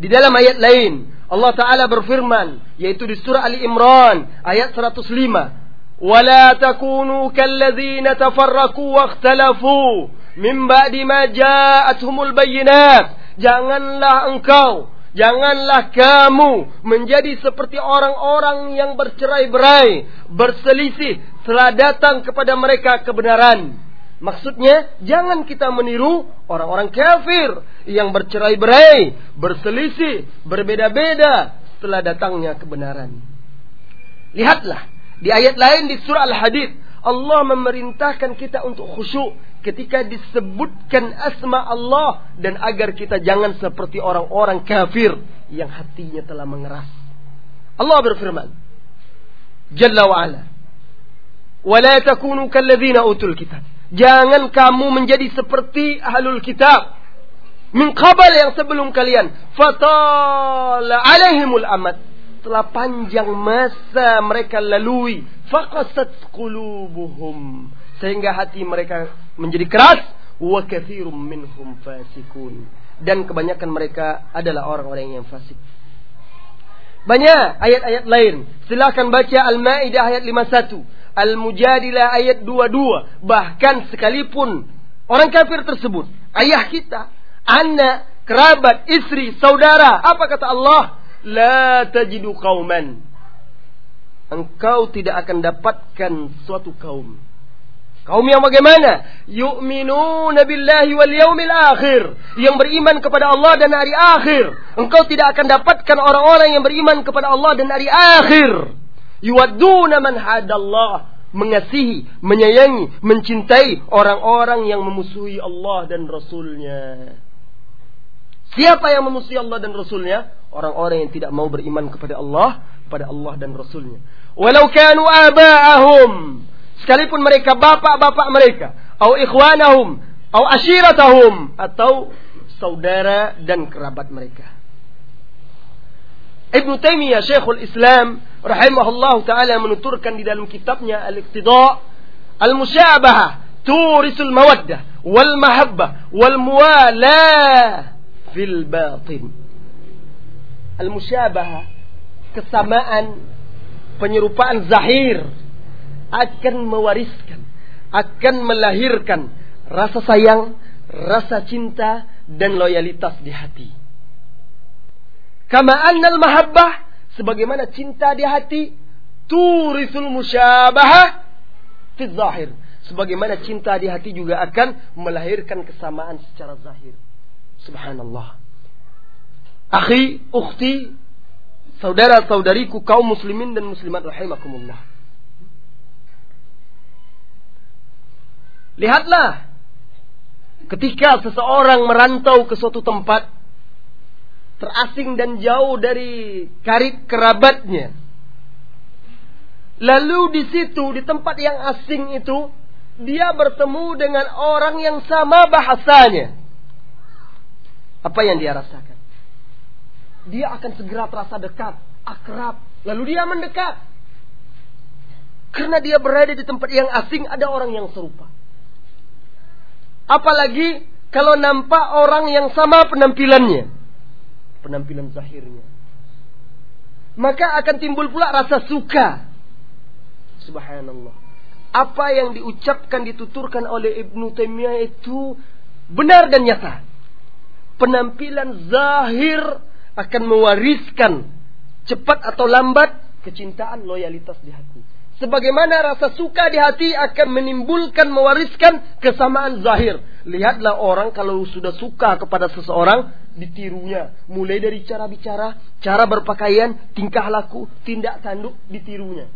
Di dalam ayat lain Allah Taala berfirman yaitu di surah Ali Imran ayat 105 ولا تكونوا كالذين تفرقوا واختلفوا من بعد ما جاءتهم البينات janganlah engkau janganlah kamu menjadi seperti orang-orang yang bercerai-berai berselisih setelah datang kepada mereka kebenaran Maksudnya, jangan kita meniru orang-orang kafir yang bercerai-berai, berselisih, berbeda-beda setelah datangnya kebenaran. Lihatlah, di ayat lain di surah Al-Hadid, Allah memerintahkan kita untuk khusyuk ketika disebutkan asma Allah dan agar kita jangan seperti orang-orang kafir yang hatinya telah mengeras. Allah berfirman, Jalla wa ala, "Wa la takunu utul kitab." Jangan kamu menjadi seperti ahlul kitab. Min qabal yang sebelum kalian. Fatala alaihimul amad. Telah panjang masa mereka lalui. Faqasat qulubuhum. Sehingga hati mereka menjadi keras. Wa kathirum minhum fasikun. Dan kebanyakan mereka adalah orang-orang yang fasik. Banyak ayat-ayat lain. Silakan baca Al-Maidah ayat 51. Al-Mujadilah ayat 22. Bahkan sekalipun orang kafir tersebut, ayah kita, anak, kerabat, istri, saudara, apa kata Allah? La tajidu qauman. Engkau tidak akan dapatkan suatu kaum. Kaum yang bagaimana? Yu'minuna billahi wal yaumil akhir. Yang beriman kepada Allah dan hari akhir. Engkau tidak akan dapatkan orang-orang yang beriman kepada Allah dan hari akhir yuwadduna man hadallah mengasihi, menyayangi, mencintai orang-orang yang memusuhi Allah dan Rasulnya. Siapa yang memusuhi Allah dan Rasulnya? Orang-orang yang tidak mau beriman kepada Allah, kepada Allah dan Rasulnya. Walau kanu aba'ahum. Sekalipun mereka bapak-bapak mereka. Atau ikhwanahum. Atau ashiratahum. Atau saudara dan kerabat mereka. Ibn Taimiyah Syekhul Islam rahimahullah taala menuturkan di dalam kitabnya Al-Iqtida' Al-Musyabahah turisul mawaddah wal mahabbah wal muwalah fil batin. Al musyabahah kesamaan penyerupaan zahir akan mewariskan, akan melahirkan rasa sayang, rasa cinta dan loyalitas di hati. Kama annal mahabbah sebagaimana cinta di hati turisul musyabahah fi zahir. Sebagaimana cinta di hati juga akan melahirkan kesamaan secara zahir. Subhanallah. Akhi, ukhti, saudara-saudariku kaum muslimin dan muslimat rahimakumullah. Lihatlah ketika seseorang merantau ke suatu tempat terasing dan jauh dari karib kerabatnya Lalu di situ, di tempat yang asing itu, dia bertemu dengan orang yang sama bahasanya. Apa yang dia rasakan? Dia akan segera terasa dekat, akrab. Lalu dia mendekat. Karena dia berada di tempat yang asing, ada orang yang serupa. Apalagi kalau nampak orang yang sama penampilannya. Penampilan zahirnya. Maka akan timbul pula rasa suka Subhanallah. Apa yang diucapkan dituturkan oleh Ibnu Taimiyah itu benar dan nyata. Penampilan zahir akan mewariskan cepat atau lambat kecintaan loyalitas di hati. Sebagaimana rasa suka di hati akan menimbulkan mewariskan kesamaan zahir. Lihatlah orang kalau sudah suka kepada seseorang ditirunya. Mulai dari cara bicara, cara berpakaian, tingkah laku, tindak tanduk ditirunya.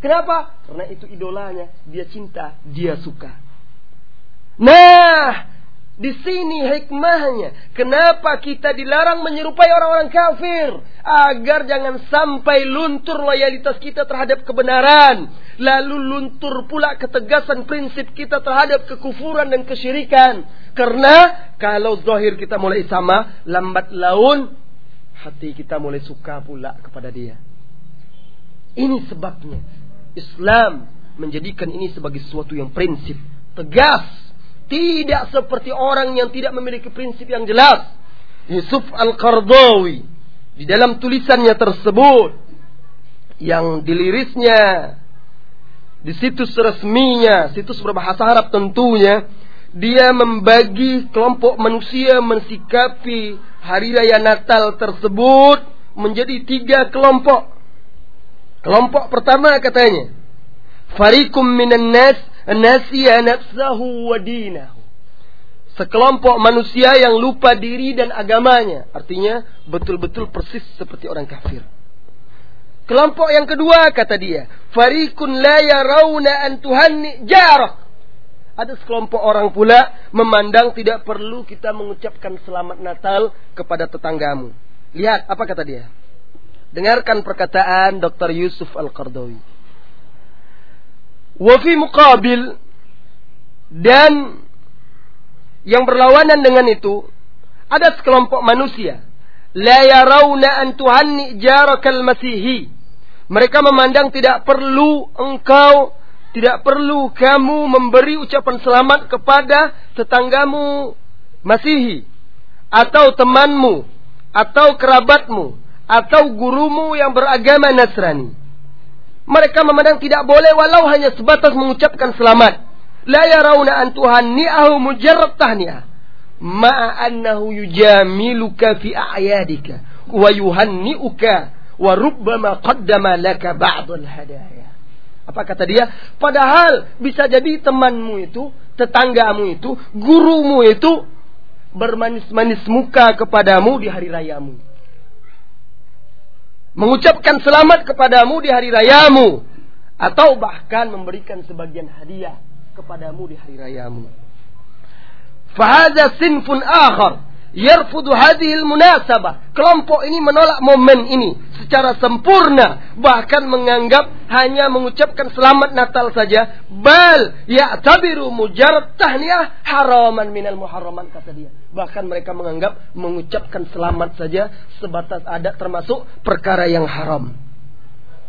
Kenapa? Karena itu idolanya, dia cinta, dia suka. Nah, di sini hikmahnya. Kenapa kita dilarang menyerupai orang-orang kafir? Agar jangan sampai luntur loyalitas kita terhadap kebenaran. Lalu luntur pula ketegasan prinsip kita terhadap kekufuran dan kesyirikan. Karena kalau zahir kita mulai sama, lambat laun hati kita mulai suka pula kepada dia. Ini sebabnya Islam menjadikan ini sebagai sesuatu yang prinsip, tegas, tidak seperti orang yang tidak memiliki prinsip yang jelas. Yusuf Al-Qardawi di dalam tulisannya tersebut yang dilirisnya di situs resminya, situs berbahasa Arab tentunya, dia membagi kelompok manusia mensikapi hari raya Natal tersebut menjadi tiga kelompok. Kelompok pertama katanya, Farikum minan nas nasiya nafsahu wa dinahu. Sekelompok manusia yang lupa diri dan agamanya. Artinya betul-betul persis seperti orang kafir. Kelompok yang kedua kata dia, Farikun la yarawna an tuhanni jarak. Ada sekelompok orang pula memandang tidak perlu kita mengucapkan selamat Natal kepada tetanggamu. Lihat apa kata dia. Dengarkan perkataan Dr. Yusuf Al-Qardawi. Wafi muqabil dan yang berlawanan dengan itu ada sekelompok manusia la yarawna an tuhanni jarakal masihi mereka memandang tidak perlu engkau tidak perlu kamu memberi ucapan selamat kepada tetanggamu masihi atau temanmu atau kerabatmu atau gurumu yang beragama Nasrani. Mereka memandang tidak boleh walau hanya sebatas mengucapkan selamat. La yarawna an tuhanni'ahu mujarrad tahni'ah. Ma'a annahu yujamiluka fi a'yadika wa yuhanni'uka wa rubbama qaddama laka ba'dul hadaya. Apa kata dia? Padahal bisa jadi temanmu itu, tetanggamu itu, gurumu itu bermanis-manis muka kepadamu di hari rayamu mengucapkan selamat kepadamu di hari rayamu atau bahkan memberikan sebagian hadiah kepadamu di hari rayamu. Fahada sinfun akhar yarfudu hadhil munasabah. Kelompok ini menolak momen ini secara sempurna, bahkan menganggap hanya mengucapkan selamat Natal saja, bal ya'tabiru mujarrad tahniyah haraman minal muharraman kata dia. Bahkan mereka menganggap mengucapkan selamat saja sebatas ada termasuk perkara yang haram.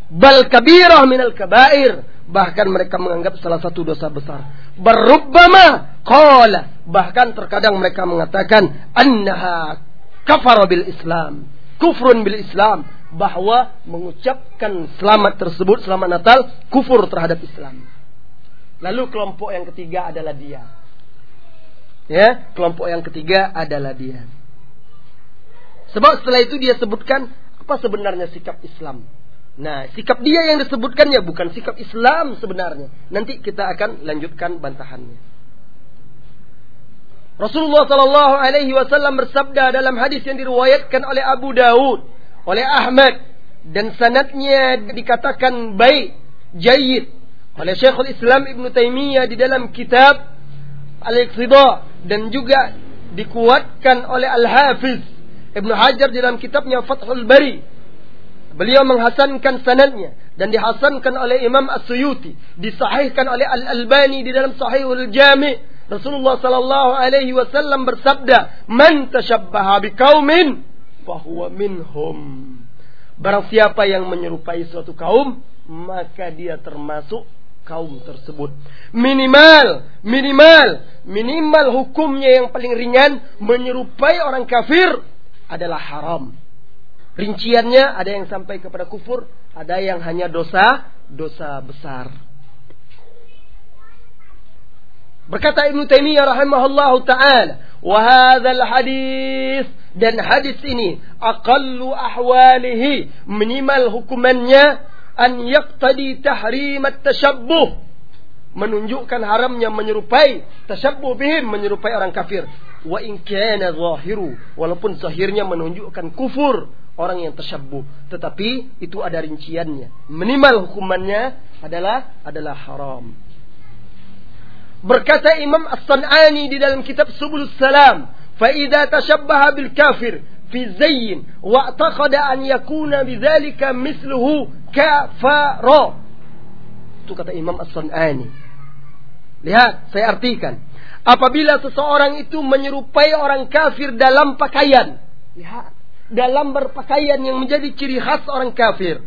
Bal kabirah minal kabair. Bahkan mereka menganggap salah satu dosa besar. Berubbama qala. Bahkan terkadang mereka mengatakan annaha kafara bil islam. Kufrun bil islam. Bahwa mengucapkan selamat tersebut selamat natal kufur terhadap islam. Lalu kelompok yang ketiga adalah dia. Ya kelompok yang ketiga adalah dia. Sebab setelah itu dia sebutkan apa sebenarnya sikap Islam Nah, sikap dia yang disebutkannya bukan sikap Islam sebenarnya. Nanti kita akan lanjutkan bantahannya. Rasulullah Sallallahu Alaihi Wasallam bersabda dalam hadis yang diriwayatkan oleh Abu Dawud, oleh Ahmad, dan sanatnya dikatakan baik, jayid, oleh Syekhul Islam Ibn Taimiyah di dalam kitab Al-Iqtida dan juga dikuatkan oleh Al-Hafiz Ibn Hajar dalam kitabnya Fathul Bari Beliau menghasankan sanadnya dan dihasankan oleh Imam As-Suyuti, disahihkan oleh Al-Albani di dalam Sahihul Jami'. Rasulullah sallallahu alaihi wasallam bersabda, "Man tashabbaha biqaumin fahuwa minhum." Barang siapa yang menyerupai suatu kaum, maka dia termasuk kaum tersebut. Minimal, minimal, minimal hukumnya yang paling ringan menyerupai orang kafir adalah haram. Rinciannya ada yang sampai kepada kufur, ada yang hanya dosa, dosa besar. Berkata Ibnu Taimiyah rahimahullahu taala, "Wa hadzal hadis dan hadis ini aqallu ahwalihi minimal hukumannya an yaqtadi tahrim at-tashabbuh menunjukkan haramnya menyerupai tashabbuh bihim menyerupai orang kafir wa in kana zahiru walaupun zahirnya menunjukkan kufur orang yang tersyabuh. Tetapi itu ada rinciannya. Minimal hukumannya adalah adalah haram. Berkata Imam As-San'ani di dalam kitab Subul Salam, "Fa tashabbaha bil kafir fi zayyin wa i'taqada an yakuna bidzalika misluhu kafara." Itu kata Imam As-San'ani. Lihat, saya artikan. Apabila seseorang itu menyerupai orang kafir dalam pakaian, lihat dalam berpakaian yang menjadi ciri khas orang kafir.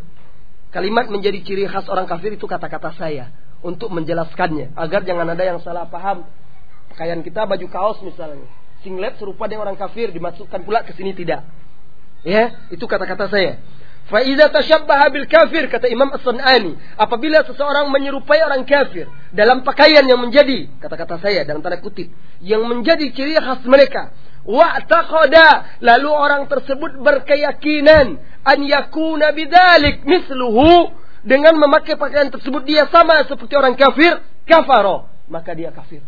Kalimat menjadi ciri khas orang kafir itu kata-kata saya untuk menjelaskannya agar jangan ada yang salah paham. Pakaian kita baju kaos misalnya, singlet serupa dengan orang kafir dimasukkan pula ke sini tidak. Ya, itu kata-kata saya. Faiza tashabbaha bil kafir kata Imam As-Sunani, apabila seseorang menyerupai orang kafir dalam pakaian yang menjadi kata-kata saya dalam tanda kutip yang menjadi ciri khas mereka, wa'taqada. Lalu orang tersebut berkeyakinan an yakuna bidzalik misluhu. Dengan memakai pakaian tersebut dia sama seperti orang kafir kafaro. Maka dia kafir.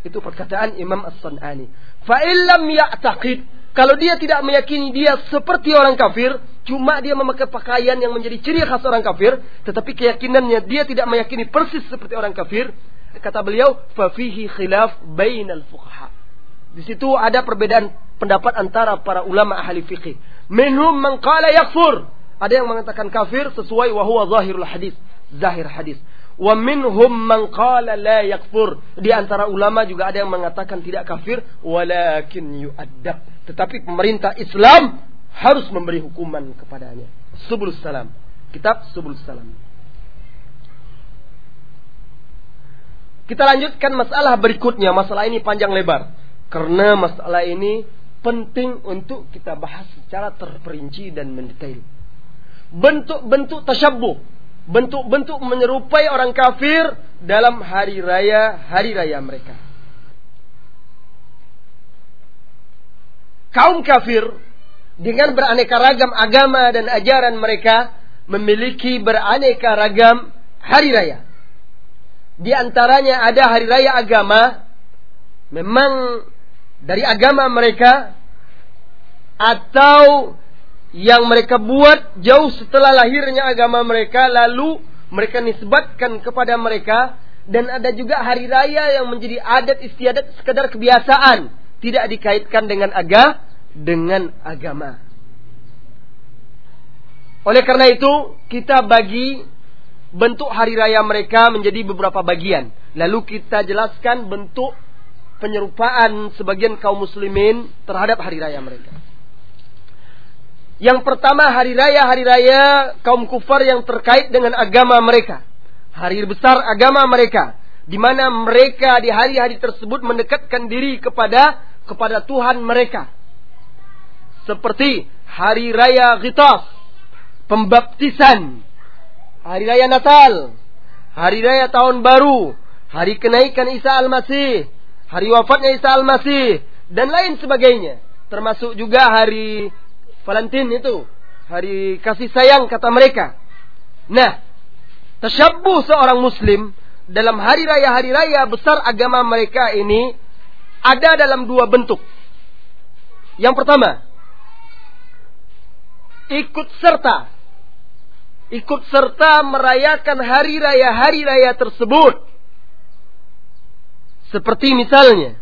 Itu perkataan Imam As-Sunani. Fa illam ya'taqid. Kalau dia tidak meyakini dia seperti orang kafir cuma dia memakai pakaian yang menjadi ciri khas orang kafir tetapi keyakinannya dia tidak meyakini persis seperti orang kafir kata beliau fa fihi khilaf bainal fuqaha di situ ada perbedaan pendapat antara para ulama ahli fikih. Minhum man qala yakfur. Ada yang mengatakan kafir sesuai wa huwa zahirul hadis, zahir hadis. Wa minhum man la yakfur. Di antara ulama juga ada yang mengatakan tidak kafir walakin yu'addab. Tetapi pemerintah Islam harus memberi hukuman kepadanya. Subul salam. Kitab Subul salam. Kita lanjutkan masalah berikutnya. Masalah ini panjang lebar. Karena masalah ini penting untuk kita bahas secara terperinci dan mendetail. Bentuk-bentuk tasyabbuh, bentuk-bentuk menyerupai orang kafir dalam hari raya hari raya mereka. Kaum kafir dengan beraneka ragam agama dan ajaran mereka memiliki beraneka ragam hari raya. Di antaranya ada hari raya agama memang dari agama mereka atau yang mereka buat jauh setelah lahirnya agama mereka lalu mereka nisbatkan kepada mereka dan ada juga hari raya yang menjadi adat istiadat sekedar kebiasaan tidak dikaitkan dengan aga dengan agama. Oleh karena itu kita bagi bentuk hari raya mereka menjadi beberapa bagian. Lalu kita jelaskan bentuk penyerupaan sebagian kaum muslimin terhadap hari raya mereka. Yang pertama hari raya-hari raya kaum kufar yang terkait dengan agama mereka. Hari besar agama mereka. Di mana mereka di hari-hari tersebut mendekatkan diri kepada kepada Tuhan mereka. Seperti hari raya Ghitas, pembaptisan, hari raya Natal, hari raya tahun baru, hari kenaikan Isa Al-Masih, hari wafatnya Isa Al-Masih, dan lain sebagainya. Termasuk juga hari Valentine itu, hari kasih sayang kata mereka. Nah, tersyabuh seorang muslim dalam hari raya-hari raya besar agama mereka ini ada dalam dua bentuk. Yang pertama, ikut serta. Ikut serta merayakan hari raya-hari raya tersebut. Seperti misalnya,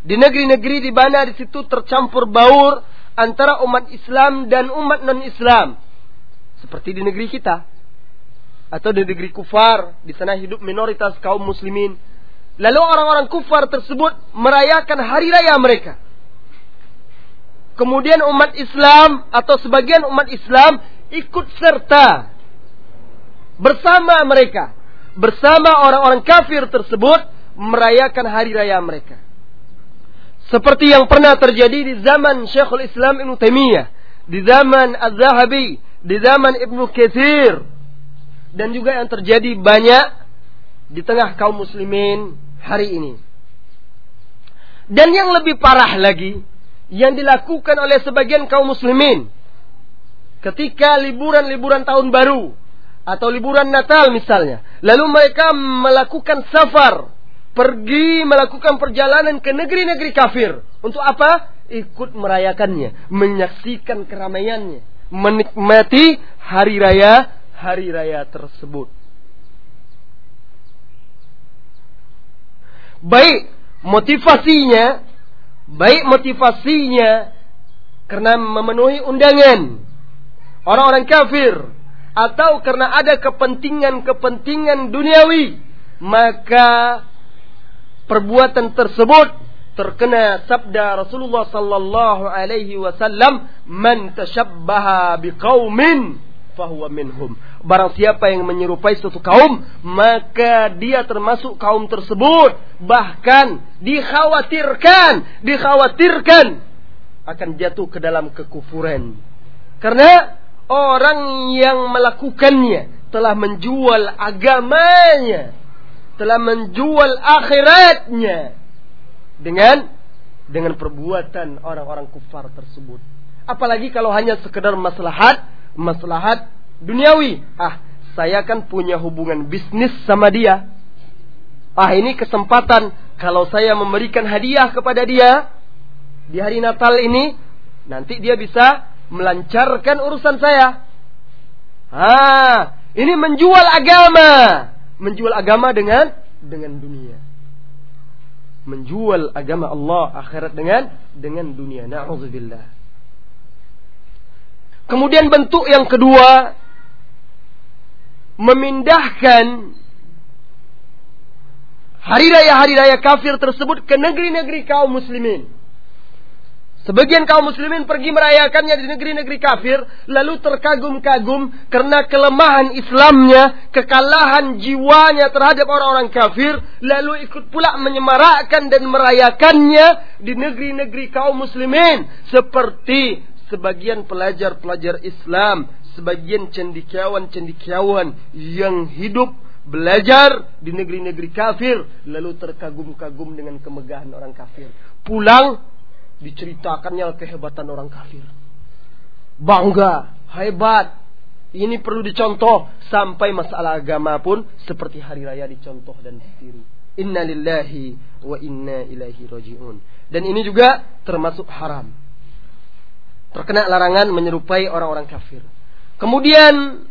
di negeri-negeri di mana di situ tercampur baur antara umat Islam dan umat non-Islam. Seperti di negeri kita. Atau di negeri kufar, di sana hidup minoritas kaum muslimin Lalu orang-orang kufar tersebut merayakan hari raya mereka. Kemudian umat Islam atau sebagian umat Islam ikut serta bersama mereka, bersama orang-orang kafir tersebut merayakan hari raya mereka. Seperti yang pernah terjadi di zaman Syekhul Islam Ibn Taimiyah, di zaman Az-Zahabi, di zaman Ibnu Katsir dan juga yang terjadi banyak di tengah kaum muslimin hari ini. Dan yang lebih parah lagi, yang dilakukan oleh sebagian kaum muslimin ketika liburan-liburan tahun baru atau liburan Natal misalnya, lalu mereka melakukan safar, pergi melakukan perjalanan ke negeri-negeri kafir. Untuk apa? Ikut merayakannya, menyaksikan keramaiannya, menikmati hari raya hari raya tersebut. baik motivasinya, baik motivasinya karena memenuhi undangan orang-orang kafir atau karena ada kepentingan-kepentingan duniawi, maka perbuatan tersebut terkena sabda Rasulullah sallallahu alaihi wasallam man tashabbaha biqaumin fahuwa minhum Barang siapa yang menyerupai suatu kaum, maka dia termasuk kaum tersebut. Bahkan dikhawatirkan, dikhawatirkan akan jatuh ke dalam kekufuran. Karena orang yang melakukannya telah menjual agamanya, telah menjual akhiratnya dengan dengan perbuatan orang-orang kufar tersebut. Apalagi kalau hanya sekedar maslahat, maslahat duniawi. Ah, saya kan punya hubungan bisnis sama dia. Ah, ini kesempatan kalau saya memberikan hadiah kepada dia di hari Natal ini, nanti dia bisa melancarkan urusan saya. Ah, ini menjual agama, menjual agama dengan dengan dunia. Menjual agama Allah akhirat dengan dengan dunia. Nauzubillah. Kemudian bentuk yang kedua memindahkan hari raya-hari raya kafir tersebut ke negeri-negeri kaum muslimin. Sebagian kaum muslimin pergi merayakannya di negeri-negeri kafir, lalu terkagum-kagum karena kelemahan Islamnya, kekalahan jiwanya terhadap orang-orang kafir, lalu ikut pula menyemarakkan dan merayakannya di negeri-negeri kaum muslimin, seperti sebagian pelajar-pelajar Islam sebagian cendikiawan-cendikiawan yang hidup belajar di negeri-negeri kafir lalu terkagum-kagum dengan kemegahan orang kafir. Pulang diceritakannya kehebatan orang kafir. Bangga, hebat. Ini perlu dicontoh sampai masalah agama pun seperti hari raya dicontoh dan ditiru. Inna lillahi wa inna ilaihi raji'un. Dan ini juga termasuk haram. Terkena larangan menyerupai orang-orang kafir. Kemudian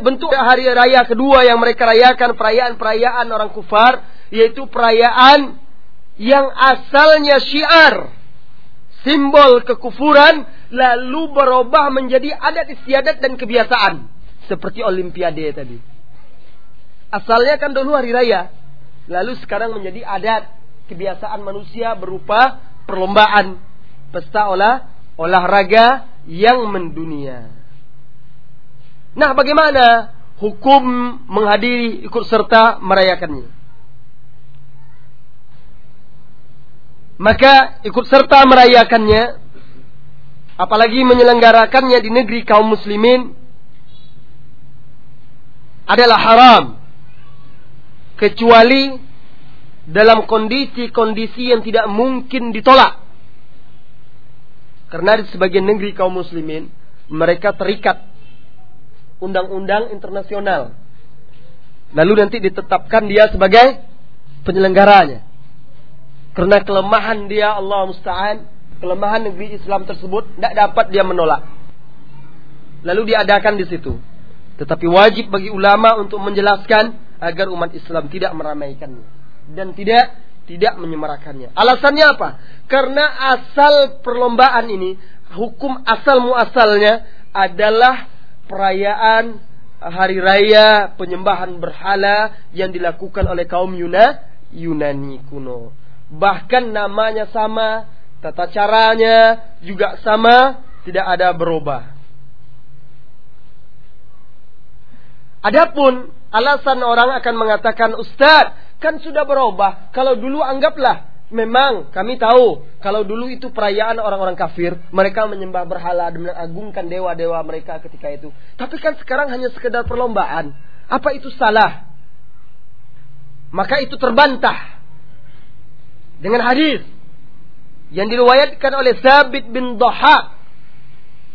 bentuk hari raya kedua yang mereka rayakan perayaan-perayaan orang kufar yaitu perayaan yang asalnya syiar simbol kekufuran lalu berubah menjadi adat istiadat dan kebiasaan seperti olimpiade tadi. Asalnya kan dulu hari raya, lalu sekarang menjadi adat kebiasaan manusia berupa perlombaan, pesta olah olahraga yang mendunia. Nah, bagaimana hukum menghadiri ikut serta merayakannya? Maka ikut serta merayakannya apalagi menyelenggarakannya di negeri kaum muslimin adalah haram kecuali dalam kondisi-kondisi yang tidak mungkin ditolak. Karena di sebagian negeri kaum muslimin mereka terikat undang-undang internasional. Lalu nanti ditetapkan dia sebagai penyelenggaranya. Karena kelemahan dia Allah musta'an, kelemahan negeri Islam tersebut tidak dapat dia menolak. Lalu diadakan di situ. Tetapi wajib bagi ulama untuk menjelaskan agar umat Islam tidak meramaikannya dan tidak tidak menyemarakannya. Alasannya apa? Karena asal perlombaan ini, hukum asal muasalnya adalah perayaan hari raya penyembahan berhala yang dilakukan oleh kaum Yuna, Yunani kuno. Bahkan namanya sama, tata caranya juga sama, tidak ada berubah. Adapun alasan orang akan mengatakan Ustaz kan sudah berubah. Kalau dulu anggaplah memang kami tahu kalau dulu itu perayaan orang-orang kafir, mereka menyembah berhala dan mengagungkan dewa-dewa mereka ketika itu. Tapi kan sekarang hanya sekedar perlombaan. Apa itu salah? Maka itu terbantah dengan hadis yang diriwayatkan oleh Sabit bin Dhahak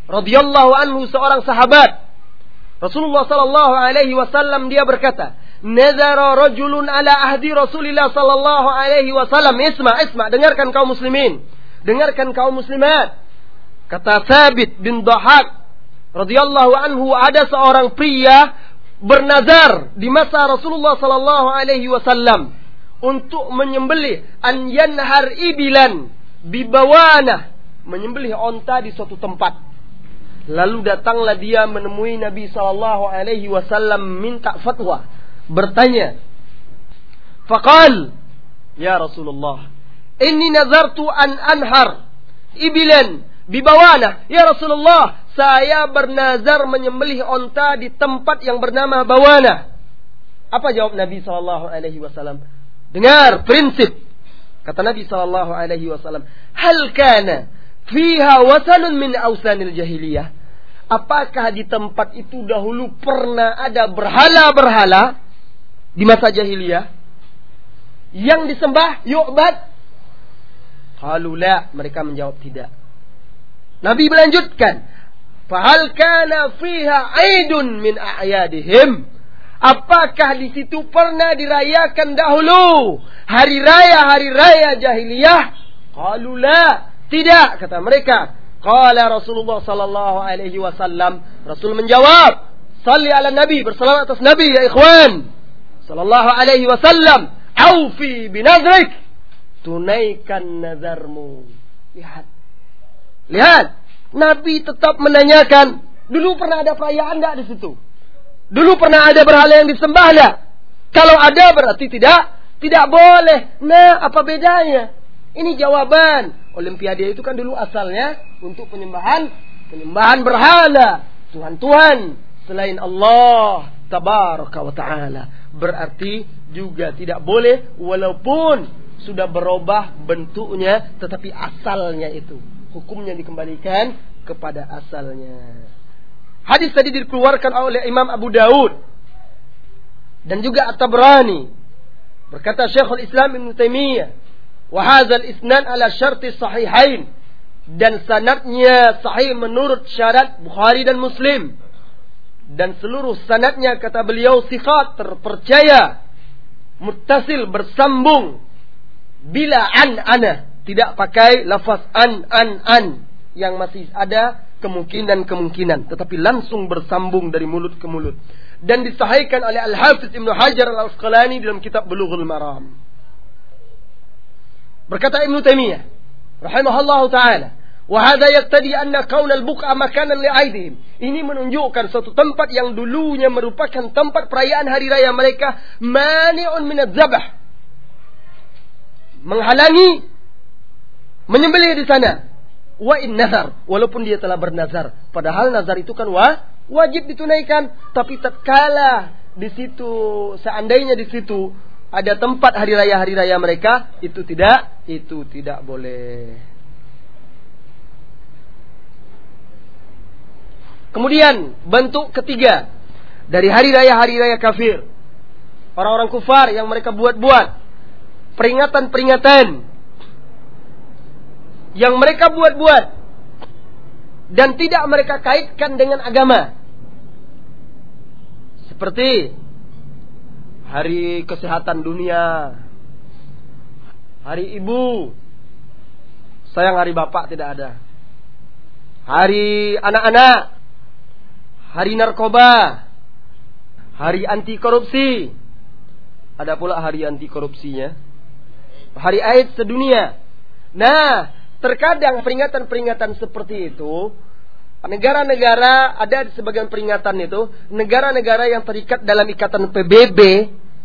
radhiyallahu anhu seorang sahabat Rasulullah sallallahu alaihi wasallam dia berkata, "Nazara rajulun ala ahdi Rasulillah sallallahu alaihi wasallam." Isma, isma, dengarkan kaum muslimin. Dengarkan kaum muslimat. Kata Thabit bin Dhahak radhiyallahu anhu ada seorang pria bernazar di masa Rasulullah sallallahu alaihi wasallam untuk menyembelih an yanhar ibilan bibawana menyembelih onta di suatu tempat Lalu datanglah dia menemui Nabi sallallahu alaihi wasallam minta fatwa, bertanya. Faqal, "Ya Rasulullah, inni nazartu an anhar ibilan bibawana. Ya Rasulullah, saya bernazar menyembelih onta di tempat yang bernama Bawana." Apa jawab Nabi sallallahu alaihi wasallam? Dengar prinsip. Kata Nabi sallallahu alaihi wasallam, "Hal kana fiha wasanun min ausanil jahiliyah. Apakah di tempat itu dahulu pernah ada berhala-berhala di masa jahiliyah yang disembah yu'bad? Halula mereka menjawab tidak. Nabi melanjutkan, "Fahal kana fiha aidun min a'yadihim?" Apakah di situ pernah dirayakan dahulu hari raya hari raya jahiliyah? Halula tidak kata mereka. Qala Rasulullah sallallahu alaihi wasallam, Rasul menjawab, "Salli ala Nabi, bersalawat atas Nabi ya ikhwan." Sallallahu alaihi wasallam, "Aufi binadrik." Tunaikan nazarmu. Lihat. Lihat. Nabi tetap menanyakan, dulu pernah ada perayaan enggak di situ? Dulu pernah ada berhala yang disembah enggak? Kalau ada berarti tidak tidak boleh. Nah, apa bedanya? Ini jawaban. Olimpiade itu kan dulu asalnya untuk penyembahan penyembahan berhala, Tuhan-Tuhan selain Allah tabaraka wa taala. Berarti juga tidak boleh walaupun sudah berubah bentuknya tetapi asalnya itu hukumnya dikembalikan kepada asalnya. Hadis tadi dikeluarkan oleh Imam Abu Daud dan juga At-Tabrani. Berkata Syekhul Islam Ibn Taimiyah Wahazal isnan ala syarti sahihain. Dan sanatnya sahih menurut syarat Bukhari dan Muslim. Dan seluruh sanatnya kata beliau sifat terpercaya. Muttasil bersambung. Bila an ana. Tidak pakai lafaz an an an. Yang masih ada kemungkinan-kemungkinan. Tetapi langsung bersambung dari mulut ke mulut. Dan disahihkan oleh Al-Hafiz Ibn Hajar Al-Asqalani dalam kitab Bulughul Maram. Berkata Ibn Taimiyah rahimahullah taala, "Wa hadha yaqtadi anna kaun al-buqa makanan li'aidihim." Ini menunjukkan suatu tempat yang dulunya merupakan tempat perayaan hari raya mereka mani'un min zabah Menghalangi menyembelih di sana. Wa in nazar. Walaupun dia telah bernazar. Padahal nazar itu kan wah wajib ditunaikan. Tapi tatkala di situ seandainya di situ ada tempat hari raya hari raya mereka itu tidak itu tidak boleh. Kemudian bentuk ketiga dari hari raya hari raya kafir. Orang-orang kufar yang mereka buat-buat. Peringatan-peringatan yang mereka buat-buat dan tidak mereka kaitkan dengan agama. Seperti hari kesehatan dunia, hari ibu, sayang hari bapak tidak ada. Hari anak-anak, hari narkoba, hari anti korupsi. Ada pula hari anti korupsinya. Hari AIDS sedunia. Nah, Terkadang peringatan-peringatan seperti itu negara-negara ada di sebagian peringatan itu negara-negara yang terikat dalam ikatan PBB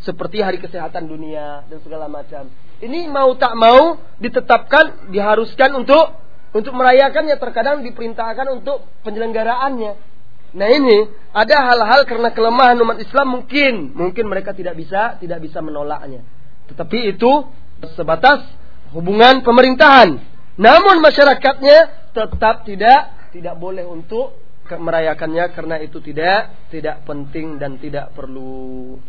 seperti Hari Kesehatan Dunia dan segala macam. Ini mau tak mau ditetapkan diharuskan untuk untuk merayakannya terkadang diperintahkan untuk penyelenggaraannya. Nah ini ada hal-hal karena kelemahan umat Islam mungkin mungkin mereka tidak bisa tidak bisa menolaknya. Tetapi itu sebatas hubungan pemerintahan namun masyarakatnya tetap tidak tidak boleh untuk merayakannya karena itu tidak tidak penting dan tidak perlu.